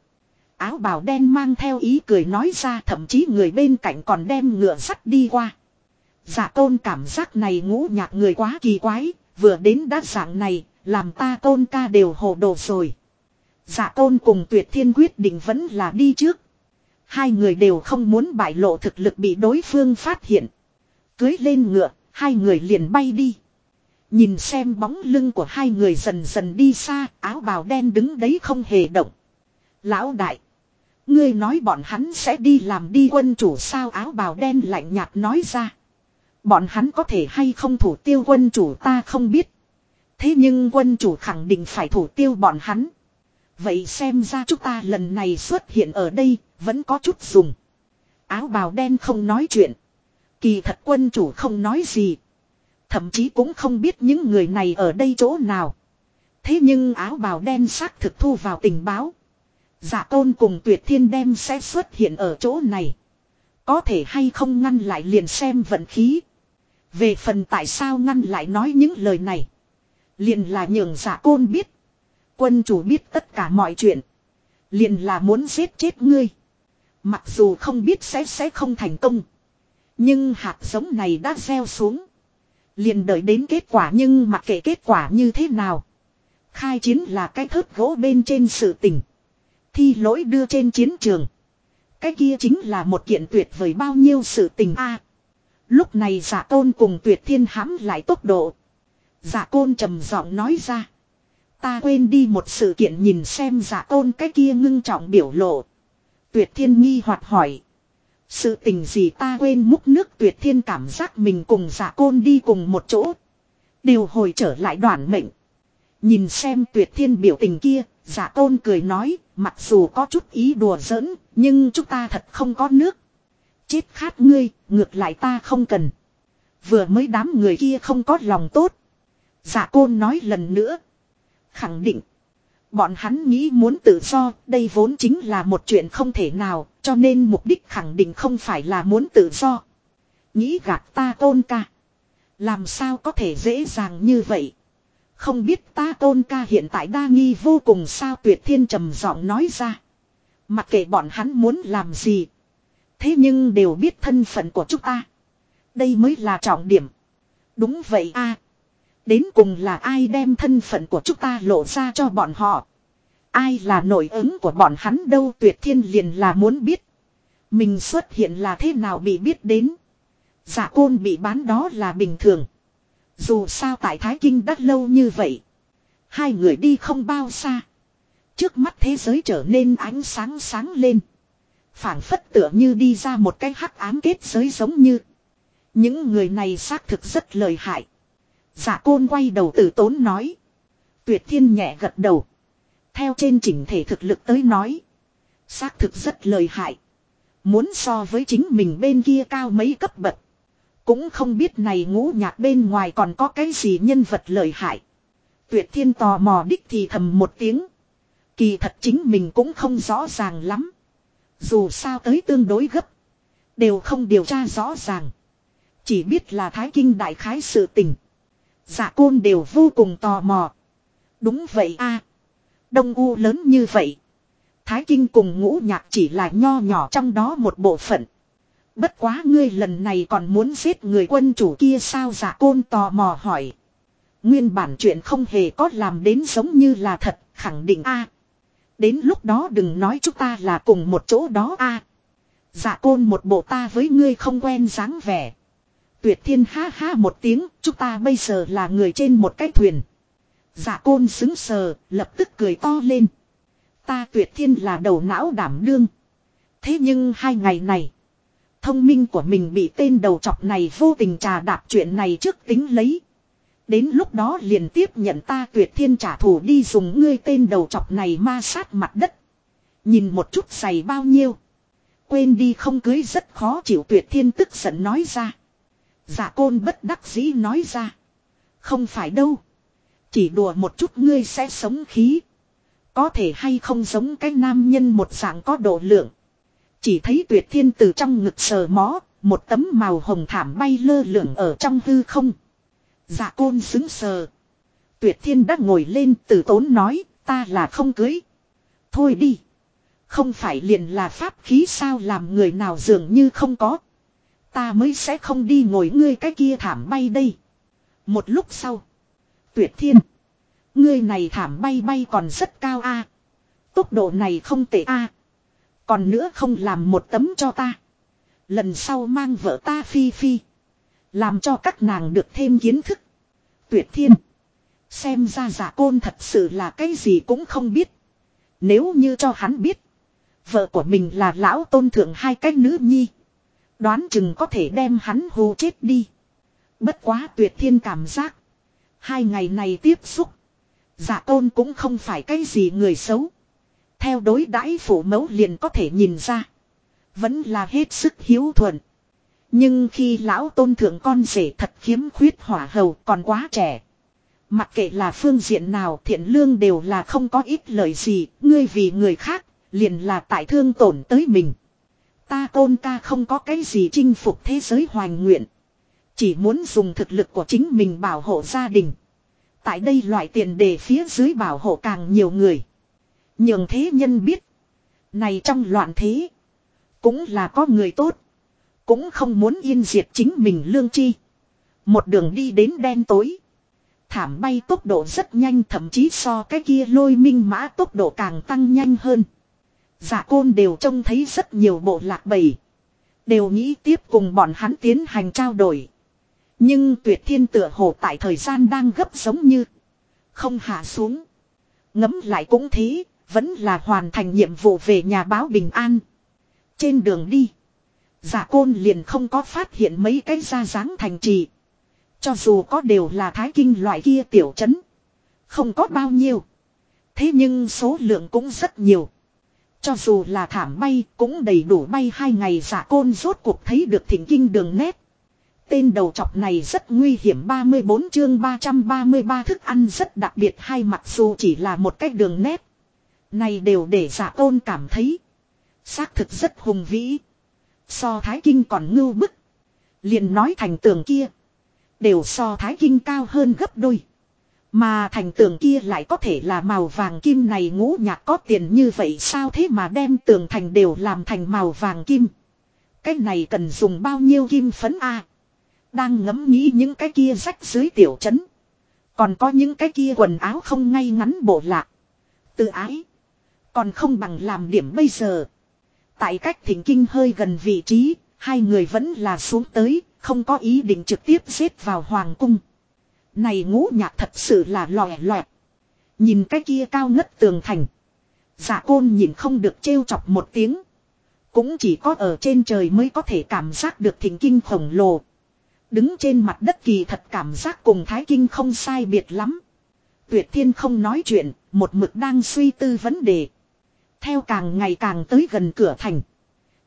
Áo bào đen mang theo ý cười nói ra thậm chí người bên cạnh còn đem ngựa sắt đi qua. Dạ tôn cảm giác này ngũ nhạc người quá kỳ quái, vừa đến đát dạng này, làm ta tôn ca đều hồ đồ rồi. Dạ tôn cùng tuyệt thiên quyết định vẫn là đi trước. Hai người đều không muốn bại lộ thực lực bị đối phương phát hiện. Cưới lên ngựa, hai người liền bay đi. Nhìn xem bóng lưng của hai người dần dần đi xa, áo bào đen đứng đấy không hề động. Lão đại. Ngươi nói bọn hắn sẽ đi làm đi quân chủ sao áo bào đen lạnh nhạt nói ra. Bọn hắn có thể hay không thủ tiêu quân chủ ta không biết. Thế nhưng quân chủ khẳng định phải thủ tiêu bọn hắn. Vậy xem ra chúng ta lần này xuất hiện ở đây vẫn có chút dùng. Áo bào đen không nói chuyện. Kỳ thật quân chủ không nói gì. Thậm chí cũng không biết những người này ở đây chỗ nào. Thế nhưng áo bào đen xác thực thu vào tình báo. Giả tôn cùng tuyệt thiên đem sẽ xuất hiện ở chỗ này. Có thể hay không ngăn lại liền xem vận khí. Về phần tại sao ngăn lại nói những lời này. Liền là nhường giả côn biết. Quân chủ biết tất cả mọi chuyện. Liền là muốn giết chết ngươi. Mặc dù không biết sẽ sẽ không thành công. Nhưng hạt giống này đã gieo xuống. Liền đợi đến kết quả nhưng mặc kệ kết quả như thế nào. Khai chiến là cái thớt gỗ bên trên sự tình. Thi lỗi đưa trên chiến trường. Cái kia chính là một kiện tuyệt vời bao nhiêu sự tình a. lúc này giả tôn cùng tuyệt thiên hãm lại tốc độ. Giả côn trầm giọng nói ra. Ta quên đi một sự kiện nhìn xem giả tôn cái kia ngưng trọng biểu lộ. Tuyệt thiên nghi hoạt hỏi. Sự tình gì ta quên múc nước tuyệt thiên cảm giác mình cùng giả côn đi cùng một chỗ. Đều hồi trở lại đoàn mệnh. Nhìn xem tuyệt thiên biểu tình kia, giả tôn cười nói, mặc dù có chút ý đùa giỡn, nhưng chúng ta thật không có nước. Chết khát ngươi, ngược lại ta không cần. Vừa mới đám người kia không có lòng tốt. Giả côn nói lần nữa. Khẳng định. Bọn hắn nghĩ muốn tự do, đây vốn chính là một chuyện không thể nào, cho nên mục đích khẳng định không phải là muốn tự do. Nghĩ gạt ta tôn ca. Làm sao có thể dễ dàng như vậy. Không biết ta tôn ca hiện tại đa nghi vô cùng sao tuyệt thiên trầm giọng nói ra. Mặc kệ bọn hắn muốn làm gì. Thế nhưng đều biết thân phận của chúng ta. Đây mới là trọng điểm. Đúng vậy a Đến cùng là ai đem thân phận của chúng ta lộ ra cho bọn họ. Ai là nổi ứng của bọn hắn đâu tuyệt thiên liền là muốn biết. Mình xuất hiện là thế nào bị biết đến. Giả côn bị bán đó là bình thường. Dù sao tại Thái Kinh đã lâu như vậy. Hai người đi không bao xa. Trước mắt thế giới trở nên ánh sáng sáng lên. phảng phất tựa như đi ra một cái hắc ám kết giới giống như. Những người này xác thực rất lợi hại. Giả côn quay đầu tử tốn nói. Tuyệt thiên nhẹ gật đầu. Theo trên chỉnh thể thực lực tới nói. Xác thực rất lợi hại. Muốn so với chính mình bên kia cao mấy cấp bậc. Cũng không biết này ngũ nhạc bên ngoài còn có cái gì nhân vật lợi hại. Tuyệt thiên tò mò đích thì thầm một tiếng. Kỳ thật chính mình cũng không rõ ràng lắm. Dù sao tới tương đối gấp. Đều không điều tra rõ ràng. Chỉ biết là thái kinh đại khái sự tình. Dạ côn đều vô cùng tò mò. Đúng vậy a Đông U lớn như vậy. Thái kinh cùng ngũ nhạc chỉ là nho nhỏ trong đó một bộ phận. Bất quá ngươi lần này còn muốn giết người quân chủ kia sao giả côn tò mò hỏi. Nguyên bản chuyện không hề có làm đến giống như là thật, khẳng định a. đến lúc đó đừng nói chúng ta là cùng một chỗ đó a. À. Dạ côn một bộ ta với ngươi không quen dáng vẻ. Tuyệt thiên ha ha một tiếng, chúng ta bây giờ là người trên một cái thuyền. giả côn xứng sờ, lập tức cười to lên. Ta tuyệt thiên là đầu não đảm đương. Thế nhưng hai ngày này, thông minh của mình bị tên đầu chọc này vô tình trà đạp chuyện này trước tính lấy. Đến lúc đó liền tiếp nhận ta tuyệt thiên trả thù đi dùng ngươi tên đầu chọc này ma sát mặt đất. Nhìn một chút dày bao nhiêu. Quên đi không cưới rất khó chịu tuyệt thiên tức giận nói ra. Dạ côn bất đắc dĩ nói ra. Không phải đâu. Chỉ đùa một chút ngươi sẽ sống khí. Có thể hay không giống cái nam nhân một dạng có độ lượng. Chỉ thấy tuyệt thiên từ trong ngực sờ mó, một tấm màu hồng thảm bay lơ lửng ở trong hư không. Dạ côn xứng sờ. Tuyệt thiên đã ngồi lên từ tốn nói, ta là không cưới. Thôi đi. Không phải liền là pháp khí sao làm người nào dường như không có. Ta mới sẽ không đi ngồi ngươi cái kia thảm bay đây. Một lúc sau. Tuyệt thiên. Ngươi này thảm bay bay còn rất cao a. Tốc độ này không tệ a. Còn nữa không làm một tấm cho ta. Lần sau mang vợ ta phi phi. Làm cho các nàng được thêm kiến thức. Tuyệt thiên. Xem ra giả côn thật sự là cái gì cũng không biết. Nếu như cho hắn biết. Vợ của mình là lão tôn thượng hai cái nữ nhi. Đoán chừng có thể đem hắn hù chết đi. Bất quá tuyệt thiên cảm giác. Hai ngày này tiếp xúc. Giả tôn cũng không phải cái gì người xấu. Theo đối đãi phủ mẫu liền có thể nhìn ra. Vẫn là hết sức hiếu thuận. Nhưng khi lão tôn thượng con rể thật khiếm khuyết hỏa hầu còn quá trẻ. Mặc kệ là phương diện nào thiện lương đều là không có ít lời gì, ngươi vì người khác, liền là tại thương tổn tới mình. Ta tôn ca không có cái gì chinh phục thế giới hoành nguyện. Chỉ muốn dùng thực lực của chính mình bảo hộ gia đình. Tại đây loại tiền đề phía dưới bảo hộ càng nhiều người. Nhường thế nhân biết. Này trong loạn thế. Cũng là có người tốt. Cũng không muốn yên diệt chính mình lương chi. Một đường đi đến đen tối. Thảm bay tốc độ rất nhanh, thậm chí so cái kia lôi minh mã tốc độ càng tăng nhanh hơn. Giả côn đều trông thấy rất nhiều bộ lạc bầy. Đều nghĩ tiếp cùng bọn hắn tiến hành trao đổi. Nhưng tuyệt thiên tựa hồ tại thời gian đang gấp giống như. Không hạ xuống. Ngấm lại cũng thế, vẫn là hoàn thành nhiệm vụ về nhà báo bình an. Trên đường đi. Giả côn liền không có phát hiện mấy cái ra dáng thành trì. Cho dù có đều là thái kinh loại kia tiểu chấn. Không có bao nhiêu. Thế nhưng số lượng cũng rất nhiều. Cho dù là thảm bay, cũng đầy đủ bay hai ngày giả côn rốt cuộc thấy được thỉnh kinh đường nét. Tên đầu chọc này rất nguy hiểm 34 chương 333 thức ăn rất đặc biệt hay mặc dù chỉ là một cách đường nét. Này đều để giả côn cảm thấy. Xác thực rất hùng vĩ. So thái kinh còn ngưu bức. liền nói thành tường kia. Đều so thái kinh cao hơn gấp đôi. Mà thành tường kia lại có thể là màu vàng kim này ngũ nhạc có tiền như vậy sao thế mà đem tường thành đều làm thành màu vàng kim. Cái này cần dùng bao nhiêu kim phấn a Đang ngẫm nghĩ những cái kia rách dưới tiểu trấn. Còn có những cái kia quần áo không ngay ngắn bộ lạc. Tự ái. Còn không bằng làm điểm bây giờ. Tại cách thỉnh kinh hơi gần vị trí, hai người vẫn là xuống tới, không có ý định trực tiếp xếp vào hoàng cung. Này ngũ nhạc thật sự là lòe loẹt. Nhìn cái kia cao ngất tường thành. giả côn nhìn không được trêu chọc một tiếng. Cũng chỉ có ở trên trời mới có thể cảm giác được thỉnh kinh khổng lồ. Đứng trên mặt đất kỳ thật cảm giác cùng thái kinh không sai biệt lắm. Tuyệt thiên không nói chuyện, một mực đang suy tư vấn đề. Theo càng ngày càng tới gần cửa thành.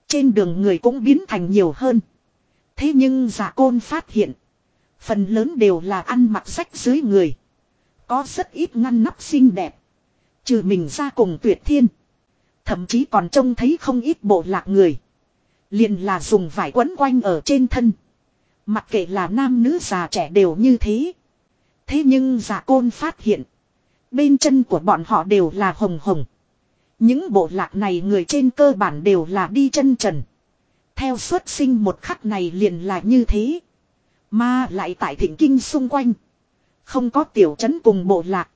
Trên đường người cũng biến thành nhiều hơn. Thế nhưng giả côn phát hiện. Phần lớn đều là ăn mặc rách dưới người. Có rất ít ngăn nắp xinh đẹp. Trừ mình ra cùng tuyệt thiên. Thậm chí còn trông thấy không ít bộ lạc người. Liền là dùng vải quấn quanh ở trên thân. Mặc kệ là nam nữ già trẻ đều như thế. Thế nhưng giả côn phát hiện. Bên chân của bọn họ đều là hồng hồng. Những bộ lạc này người trên cơ bản đều là đi chân trần. Theo xuất sinh một khắc này liền là như thế. Mà lại tại thịnh kinh xung quanh. Không có tiểu trấn cùng bộ lạc.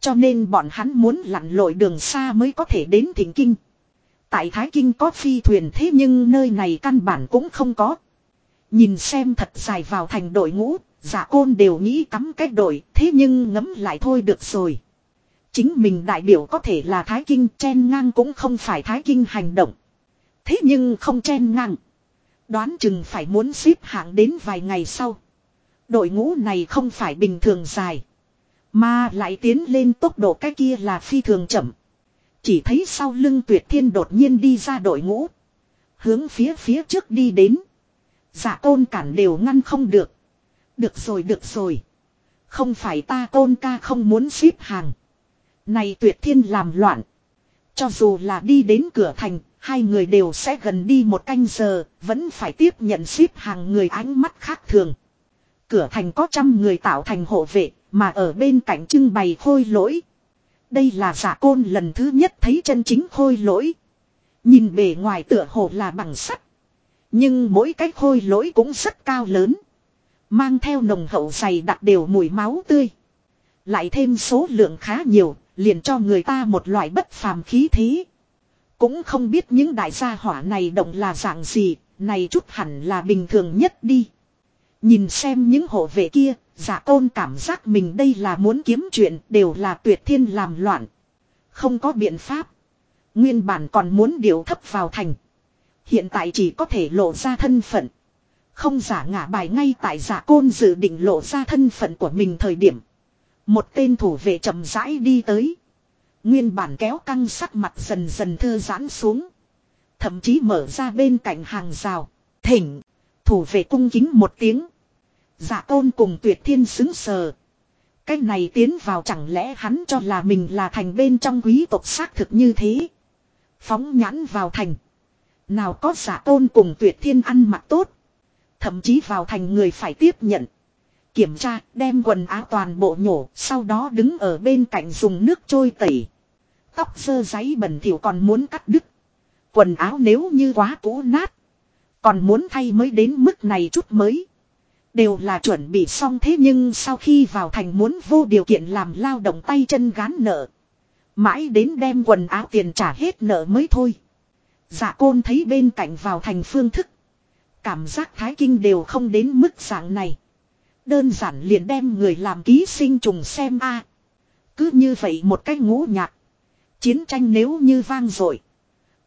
Cho nên bọn hắn muốn lặn lội đường xa mới có thể đến thịnh kinh. Tại Thái Kinh có phi thuyền thế nhưng nơi này căn bản cũng không có. Nhìn xem thật dài vào thành đội ngũ, giả côn đều nghĩ cắm cách đội, thế nhưng ngấm lại thôi được rồi. Chính mình đại biểu có thể là Thái Kinh chen ngang cũng không phải Thái Kinh hành động. Thế nhưng không chen ngang. Đoán chừng phải muốn xếp hạng đến vài ngày sau. Đội ngũ này không phải bình thường dài. Mà lại tiến lên tốc độ cái kia là phi thường chậm. Chỉ thấy sau lưng tuyệt thiên đột nhiên đi ra đội ngũ. Hướng phía phía trước đi đến. Dạ Giả tôn cản đều ngăn không được. Được rồi được rồi. Không phải ta tôn ca không muốn xếp hàng. Này tuyệt thiên làm loạn. Cho dù là đi đến cửa thành, hai người đều sẽ gần đi một canh giờ, vẫn phải tiếp nhận ship hàng người ánh mắt khác thường. Cửa thành có trăm người tạo thành hộ vệ, mà ở bên cạnh trưng bày khôi lỗi. Đây là giả côn lần thứ nhất thấy chân chính khôi lỗi. Nhìn bề ngoài tựa hồ là bằng sắt. Nhưng mỗi cái khôi lỗi cũng rất cao lớn. Mang theo nồng hậu dày đặc đều mùi máu tươi. Lại thêm số lượng khá nhiều, liền cho người ta một loại bất phàm khí thế. Cũng không biết những đại gia hỏa này động là dạng gì, này chút hẳn là bình thường nhất đi. Nhìn xem những hộ vệ kia, giả tôn cảm giác mình đây là muốn kiếm chuyện, đều là tuyệt thiên làm loạn. Không có biện pháp. Nguyên bản còn muốn điều thấp vào thành. Hiện tại chỉ có thể lộ ra thân phận. Không giả ngả bài ngay tại giả côn dự định lộ ra thân phận của mình thời điểm. Một tên thủ vệ chậm rãi đi tới. Nguyên bản kéo căng sắc mặt dần dần thư giãn xuống. Thậm chí mở ra bên cạnh hàng rào. Thỉnh. Thủ vệ cung kính một tiếng. Giả tôn cùng tuyệt thiên xứng sờ. Cái này tiến vào chẳng lẽ hắn cho là mình là thành bên trong quý tộc xác thực như thế. Phóng nhãn vào thành. Nào có giả tôn cùng tuyệt thiên ăn mặc tốt. Thậm chí vào thành người phải tiếp nhận. Kiểm tra, đem quần áo toàn bộ nhổ, sau đó đứng ở bên cạnh dùng nước trôi tẩy. Tóc sơ giấy bẩn thỉu còn muốn cắt đứt. Quần áo nếu như quá cũ nát. Còn muốn thay mới đến mức này chút mới. Đều là chuẩn bị xong thế nhưng sau khi vào thành muốn vô điều kiện làm lao động tay chân gán nợ. Mãi đến đem quần áo tiền trả hết nợ mới thôi. Dạ côn thấy bên cạnh vào thành phương thức. Cảm giác thái kinh đều không đến mức dạng này. Đơn giản liền đem người làm ký sinh trùng xem a Cứ như vậy một cách ngũ nhạc. Chiến tranh nếu như vang dội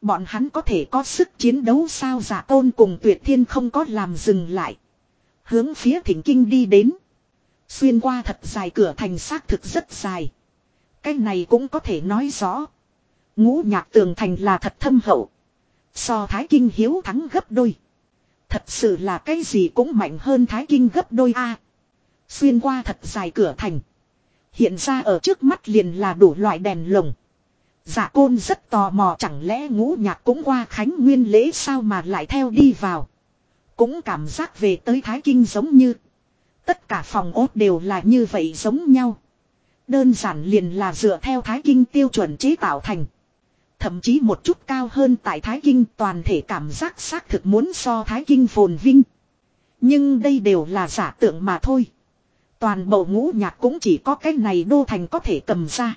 Bọn hắn có thể có sức chiến đấu sao giả tôn cùng tuyệt thiên không có làm dừng lại. Hướng phía thỉnh kinh đi đến. Xuyên qua thật dài cửa thành xác thực rất dài. Cái này cũng có thể nói rõ. Ngũ nhạc tường thành là thật thâm hậu. So thái kinh hiếu thắng gấp đôi. Thật sự là cái gì cũng mạnh hơn thái kinh gấp đôi a. Xuyên qua thật dài cửa thành. Hiện ra ở trước mắt liền là đủ loại đèn lồng. Dạ côn rất tò mò, chẳng lẽ ngũ nhạc cũng qua khánh nguyên lễ sao mà lại theo đi vào. Cũng cảm giác về tới Thái Kinh giống như. Tất cả phòng ốt đều là như vậy giống nhau. Đơn giản liền là dựa theo Thái Kinh tiêu chuẩn chế tạo thành. Thậm chí một chút cao hơn tại Thái Kinh, toàn thể cảm giác xác thực muốn so Thái Kinh phồn vinh. Nhưng đây đều là giả tượng mà thôi. Toàn bộ ngũ nhạc cũng chỉ có cái này đô thành có thể cầm ra.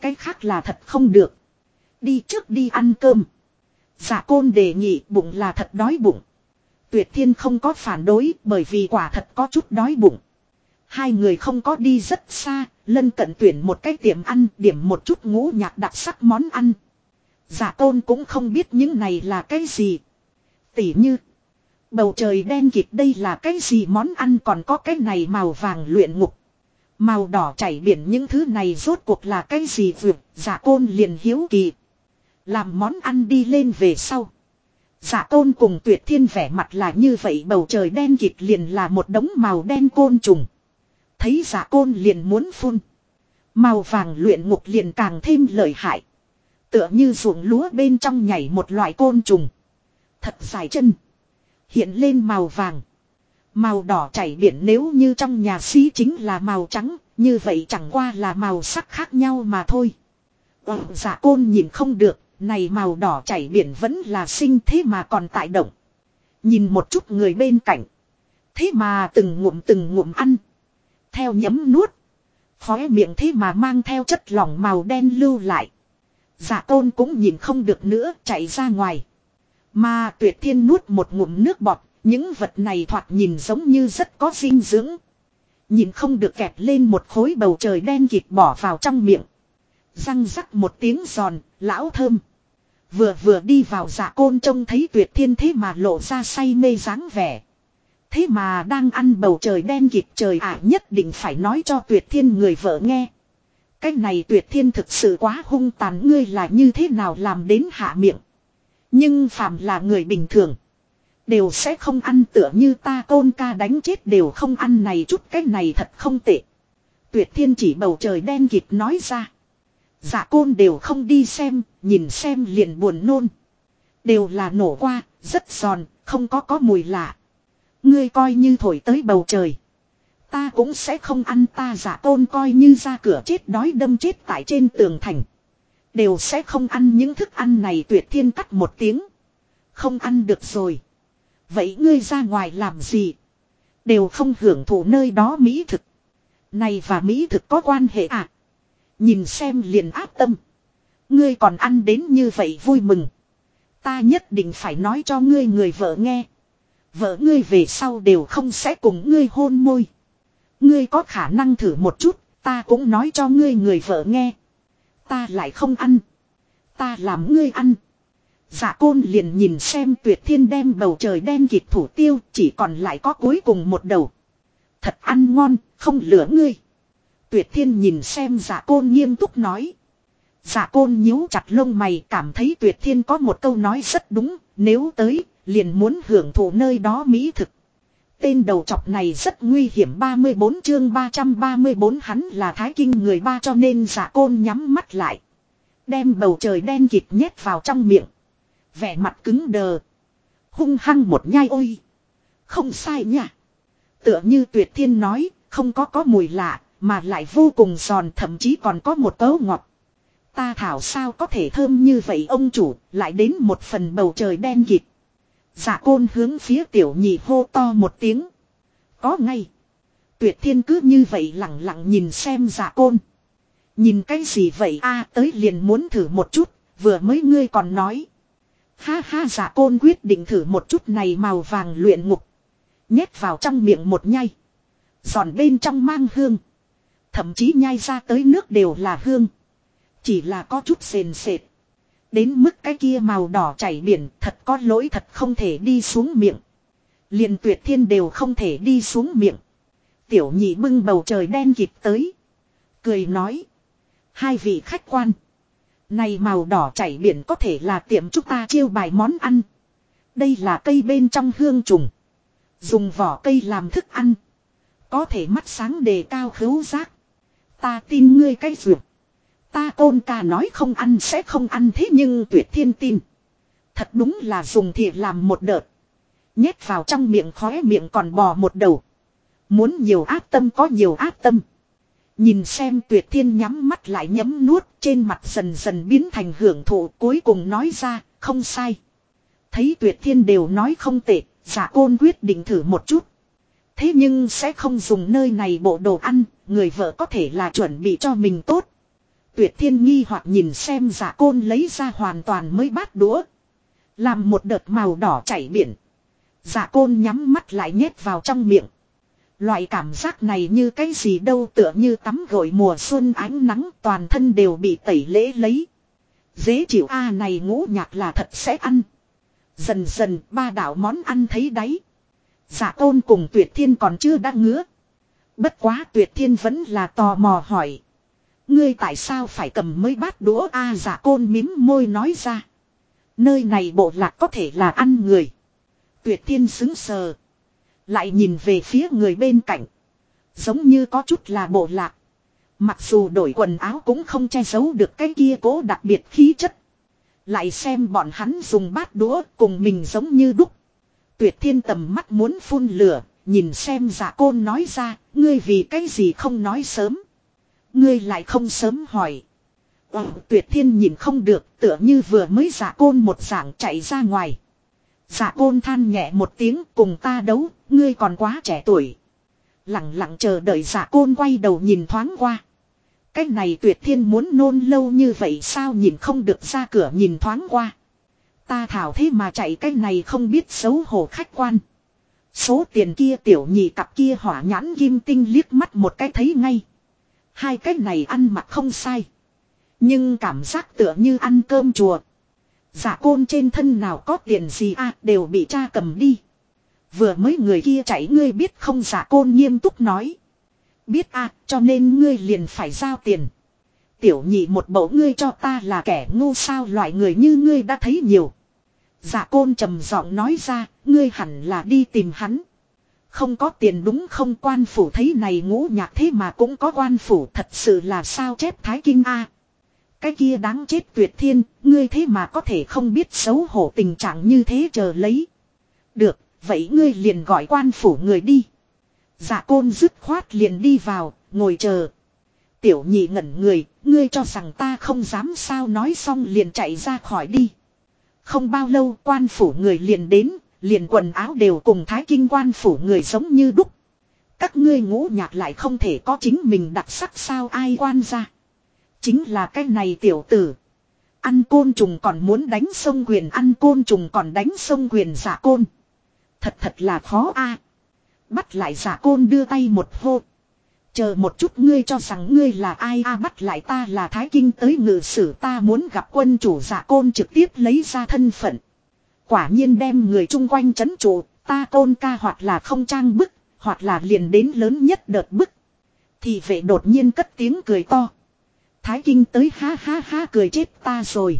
Cái khác là thật không được. Đi trước đi ăn cơm. Giả côn đề nghị bụng là thật đói bụng. Tuyệt thiên không có phản đối bởi vì quả thật có chút đói bụng. Hai người không có đi rất xa, lân cận tuyển một cái tiệm ăn điểm một chút ngũ nhạc đặc sắc món ăn. Dạ Giả tôn cũng không biết những này là cái gì. Tỉ như, bầu trời đen kịt đây là cái gì món ăn còn có cái này màu vàng luyện ngục. Màu đỏ chảy biển những thứ này rốt cuộc là cái gì vượt, giả côn liền hiếu kỳ. Làm món ăn đi lên về sau. Dạ giả tôn cùng tuyệt thiên vẻ mặt là như vậy bầu trời đen kịt liền là một đống màu đen côn trùng. Thấy giả côn liền muốn phun. Màu vàng luyện ngục liền càng thêm lợi hại. Tựa như ruộng lúa bên trong nhảy một loại côn trùng. Thật dài chân. Hiện lên màu vàng. Màu đỏ chảy biển nếu như trong nhà sĩ chính là màu trắng, như vậy chẳng qua là màu sắc khác nhau mà thôi. Ừ, dạ côn nhìn không được, này màu đỏ chảy biển vẫn là sinh thế mà còn tại động. Nhìn một chút người bên cạnh. Thế mà từng ngụm từng ngụm ăn. Theo nhấm nuốt. Khóe miệng thế mà mang theo chất lỏng màu đen lưu lại. Dạ tôn cũng nhìn không được nữa chạy ra ngoài. Mà tuyệt thiên nuốt một ngụm nước bọt. Những vật này thoạt nhìn giống như rất có dinh dưỡng. Nhìn không được kẹp lên một khối bầu trời đen kịt bỏ vào trong miệng. Răng rắc một tiếng giòn, lão thơm. Vừa vừa đi vào dạ côn trông thấy tuyệt thiên thế mà lộ ra say mê dáng vẻ. Thế mà đang ăn bầu trời đen kịt trời ả nhất định phải nói cho tuyệt thiên người vợ nghe. Cái này tuyệt thiên thực sự quá hung tàn ngươi là như thế nào làm đến hạ miệng. Nhưng phàm là người bình thường. Đều sẽ không ăn tựa như ta côn ca đánh chết đều không ăn này chút cái này thật không tệ. Tuyệt thiên chỉ bầu trời đen kịt nói ra. Dạ côn đều không đi xem, nhìn xem liền buồn nôn. Đều là nổ qua, rất giòn, không có có mùi lạ. Ngươi coi như thổi tới bầu trời. Ta cũng sẽ không ăn ta dạ giả tôn coi như ra cửa chết đói đâm chết tại trên tường thành. Đều sẽ không ăn những thức ăn này tuyệt thiên cắt một tiếng. Không ăn được rồi. Vậy ngươi ra ngoài làm gì? Đều không hưởng thụ nơi đó mỹ thực. Này và mỹ thực có quan hệ à? Nhìn xem liền áp tâm. Ngươi còn ăn đến như vậy vui mừng. Ta nhất định phải nói cho ngươi người vợ nghe. Vợ ngươi về sau đều không sẽ cùng ngươi hôn môi. Ngươi có khả năng thử một chút, ta cũng nói cho ngươi người vợ nghe. Ta lại không ăn. Ta làm ngươi ăn. Dạ côn liền nhìn xem tuyệt thiên đem bầu trời đen kịt thủ tiêu chỉ còn lại có cuối cùng một đầu. Thật ăn ngon, không lửa ngươi. Tuyệt thiên nhìn xem dạ côn nghiêm túc nói. Dạ côn nhíu chặt lông mày cảm thấy tuyệt thiên có một câu nói rất đúng, nếu tới, liền muốn hưởng thụ nơi đó mỹ thực. Tên đầu chọc này rất nguy hiểm 34 chương 334 hắn là thái kinh người ba cho nên giả côn nhắm mắt lại. Đem bầu trời đen kịt nhét vào trong miệng. Vẻ mặt cứng đờ. Hung hăng một nhai ôi. Không sai nha. Tựa như tuyệt thiên nói, không có có mùi lạ, mà lại vô cùng giòn thậm chí còn có một tấu ngọt. Ta thảo sao có thể thơm như vậy ông chủ, lại đến một phần bầu trời đen kịt. Dạ côn hướng phía tiểu nhị hô to một tiếng. Có ngay. Tuyệt thiên cứ như vậy lặng lặng nhìn xem dạ côn. Nhìn cái gì vậy a tới liền muốn thử một chút, vừa mới ngươi còn nói. Ha ha giả côn quyết định thử một chút này màu vàng luyện ngục. Nhét vào trong miệng một nhai. Giòn bên trong mang hương. Thậm chí nhai ra tới nước đều là hương. Chỉ là có chút sền sệt. Đến mức cái kia màu đỏ chảy biển thật có lỗi thật không thể đi xuống miệng. liền tuyệt thiên đều không thể đi xuống miệng. Tiểu nhị bưng bầu trời đen kịp tới. Cười nói. Hai vị khách quan. Này màu đỏ chảy biển có thể là tiệm chúng ta chiêu bài món ăn. Đây là cây bên trong hương trùng. Dùng vỏ cây làm thức ăn. Có thể mắt sáng đề cao khứu giác. Ta tin ngươi cái dược. Ta côn ca nói không ăn sẽ không ăn thế nhưng tuyệt thiên tin. Thật đúng là dùng thì làm một đợt. Nhét vào trong miệng khóe miệng còn bò một đầu. Muốn nhiều áp tâm có nhiều áp tâm. Nhìn xem tuyệt thiên nhắm mắt lại nhấm nuốt trên mặt dần dần biến thành hưởng thụ cuối cùng nói ra không sai. Thấy tuyệt thiên đều nói không tệ, giả côn quyết định thử một chút. Thế nhưng sẽ không dùng nơi này bộ đồ ăn, người vợ có thể là chuẩn bị cho mình tốt. Tuyệt thiên nghi hoặc nhìn xem giả côn lấy ra hoàn toàn mới bát đũa. Làm một đợt màu đỏ chảy biển. Giả côn nhắm mắt lại nhét vào trong miệng. Loại cảm giác này như cái gì đâu tựa như tắm gội mùa xuân ánh nắng toàn thân đều bị tẩy lễ lấy. Dễ chịu a, này ngũ nhạc là thật sẽ ăn. Dần dần, ba đảo món ăn thấy đáy. Giả tôn cùng tuyệt thiên còn chưa đã ngứa. Bất quá tuyệt thiên vẫn là tò mò hỏi. Ngươi tại sao phải cầm mấy bát đũa a dạ giả côn mím môi nói ra. Nơi này bộ lạc có thể là ăn người. Tuyệt thiên xứng sờ. Lại nhìn về phía người bên cạnh. Giống như có chút là bộ lạc. Mặc dù đổi quần áo cũng không che giấu được cái kia cố đặc biệt khí chất. Lại xem bọn hắn dùng bát đũa cùng mình giống như đúc. Tuyệt thiên tầm mắt muốn phun lửa, nhìn xem giả côn nói ra, ngươi vì cái gì không nói sớm. Ngươi lại không sớm hỏi. Ồ, tuyệt thiên nhìn không được, tựa như vừa mới giả côn một dạng chạy ra ngoài. Dạ côn than nhẹ một tiếng cùng ta đấu, ngươi còn quá trẻ tuổi. Lặng lặng chờ đợi dạ côn quay đầu nhìn thoáng qua. Cái này tuyệt thiên muốn nôn lâu như vậy sao nhìn không được ra cửa nhìn thoáng qua. Ta thảo thế mà chạy cái này không biết xấu hổ khách quan. Số tiền kia tiểu nhị cặp kia hỏa nhãn kim tinh liếc mắt một cái thấy ngay. Hai cái này ăn mặc không sai. Nhưng cảm giác tựa như ăn cơm chùa. Giả côn trên thân nào có tiền gì à đều bị cha cầm đi. Vừa mới người kia chạy ngươi biết không giả côn nghiêm túc nói. Biết à cho nên ngươi liền phải giao tiền. Tiểu nhị một bầu ngươi cho ta là kẻ ngu sao loại người như ngươi đã thấy nhiều. Giả côn trầm giọng nói ra, ngươi hẳn là đi tìm hắn. Không có tiền đúng không quan phủ thấy này ngũ nhạc thế mà cũng có quan phủ thật sự là sao chép thái kinh a cái kia đáng chết tuyệt thiên, ngươi thế mà có thể không biết xấu hổ tình trạng như thế chờ lấy. Được, vậy ngươi liền gọi quan phủ người đi. dạ côn dứt khoát liền đi vào, ngồi chờ. Tiểu nhị ngẩn người, ngươi cho rằng ta không dám sao nói xong liền chạy ra khỏi đi. Không bao lâu quan phủ người liền đến, liền quần áo đều cùng thái kinh quan phủ người giống như đúc. Các ngươi ngũ nhạc lại không thể có chính mình đặc sắc sao ai quan ra. Chính là cái này tiểu tử. Ăn côn trùng còn muốn đánh sông quyền ăn côn trùng còn đánh sông quyền giả côn. Thật thật là khó a. Bắt lại giả côn đưa tay một hô. Chờ một chút ngươi cho rằng ngươi là ai a bắt lại ta là Thái Kinh tới ngự sử ta muốn gặp quân chủ giả côn trực tiếp lấy ra thân phận. Quả nhiên đem người chung quanh chấn trụ, ta côn ca hoặc là không trang bức, hoặc là liền đến lớn nhất đợt bức. Thì vệ đột nhiên cất tiếng cười to. Thái Kinh tới ha ha ha cười chết ta rồi.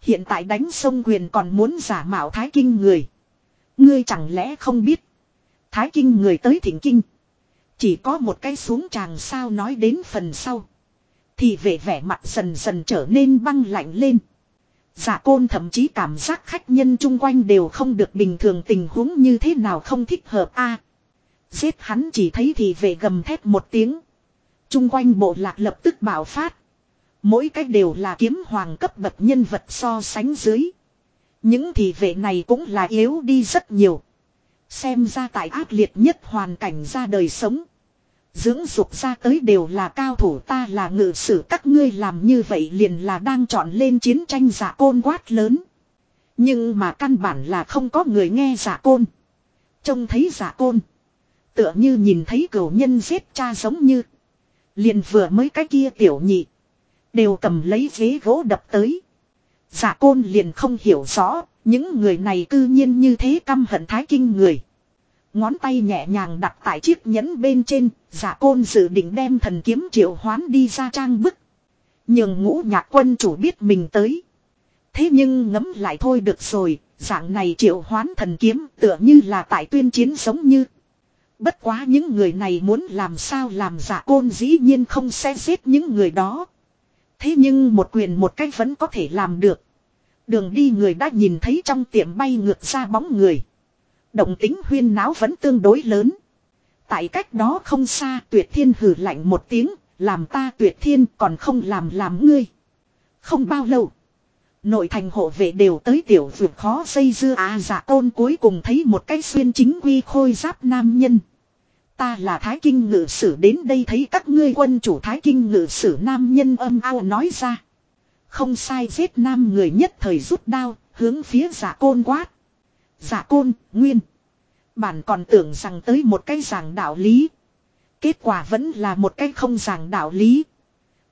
Hiện tại đánh sông quyền còn muốn giả mạo Thái Kinh người. Ngươi chẳng lẽ không biết. Thái Kinh người tới thỉnh kinh. Chỉ có một cái xuống tràng sao nói đến phần sau. Thì về vẻ mặt dần dần trở nên băng lạnh lên. Giả côn thậm chí cảm giác khách nhân chung quanh đều không được bình thường tình huống như thế nào không thích hợp a Giết hắn chỉ thấy thì về gầm thét một tiếng. Chung quanh bộ lạc lập tức bảo phát. Mỗi cách đều là kiếm hoàng cấp bậc nhân vật so sánh dưới. Những thị vệ này cũng là yếu đi rất nhiều. Xem ra tại ác liệt nhất hoàn cảnh ra đời sống. Dưỡng dục ra tới đều là cao thủ ta là ngự sử các ngươi làm như vậy liền là đang chọn lên chiến tranh giả côn quát lớn. Nhưng mà căn bản là không có người nghe giả côn. Trông thấy giả côn. Tựa như nhìn thấy cửu nhân giết cha giống như. Liền vừa mới cái kia tiểu nhị. Đều cầm lấy ghế gỗ đập tới. Giả côn liền không hiểu rõ. Những người này cư nhiên như thế căm hận thái kinh người. Ngón tay nhẹ nhàng đặt tại chiếc nhẫn bên trên, giả côn dự định đem thần kiếm triệu hoán đi ra trang bức. Nhưng ngũ nhạc quân chủ biết mình tới. Thế nhưng ngấm lại thôi được rồi, dạng này triệu hoán thần kiếm tựa như là tại tuyên chiến giống như. Bất quá những người này muốn làm sao làm giả côn dĩ nhiên không sẽ giết những người đó. Thế nhưng một quyền một cách vẫn có thể làm được. Đường đi người đã nhìn thấy trong tiệm bay ngược ra bóng người. Động tính huyên náo vẫn tương đối lớn. Tại cách đó không xa tuyệt thiên hử lạnh một tiếng, làm ta tuyệt thiên còn không làm làm ngươi. Không bao lâu. Nội thành hộ vệ đều tới tiểu vượt khó xây dưa à giả tôn cuối cùng thấy một cái xuyên chính quy khôi giáp nam nhân. Ta là Thái Kinh ngự sử đến đây thấy các ngươi quân chủ Thái Kinh ngự sử nam nhân âm ao nói ra. Không sai giết nam người nhất thời rút đao, hướng phía giả côn quát. Giả côn, nguyên. Bản còn tưởng rằng tới một cái giảng đạo lý. Kết quả vẫn là một cái không giảng đạo lý.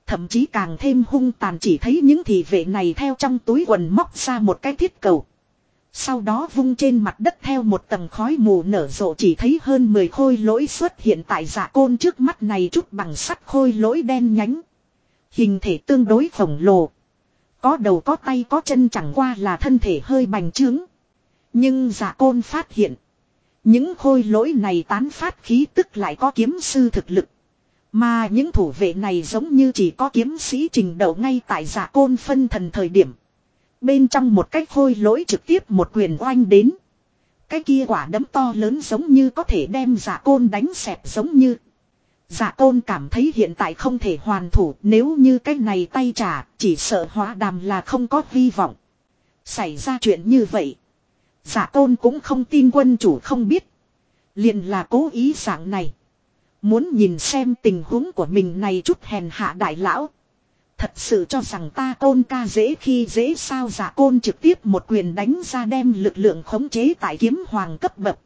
Thậm chí càng thêm hung tàn chỉ thấy những thị vệ này theo trong túi quần móc ra một cái thiết cầu. Sau đó vung trên mặt đất theo một tầng khói mù nở rộ chỉ thấy hơn 10 khôi lỗi xuất hiện tại giả côn trước mắt này chút bằng sắt khôi lỗi đen nhánh. Hình thể tương đối khổng lồ. Có đầu có tay có chân chẳng qua là thân thể hơi bành trướng. Nhưng giả côn phát hiện. Những khôi lỗi này tán phát khí tức lại có kiếm sư thực lực. Mà những thủ vệ này giống như chỉ có kiếm sĩ trình độ ngay tại giả côn phân thần thời điểm. Bên trong một cái khôi lỗi trực tiếp một quyền oanh đến. Cái kia quả đấm to lớn giống như có thể đem giả côn đánh xẹp giống như. Giả côn cảm thấy hiện tại không thể hoàn thủ, nếu như cái này tay trả, chỉ sợ hóa đàm là không có hy vọng. Xảy ra chuyện như vậy. Giả côn cũng không tin quân chủ không biết. liền là cố ý dạng này. Muốn nhìn xem tình huống của mình này chút hèn hạ đại lão. Thật sự cho rằng ta côn ca dễ khi dễ sao giả côn trực tiếp một quyền đánh ra đem lực lượng khống chế tại kiếm hoàng cấp bậc.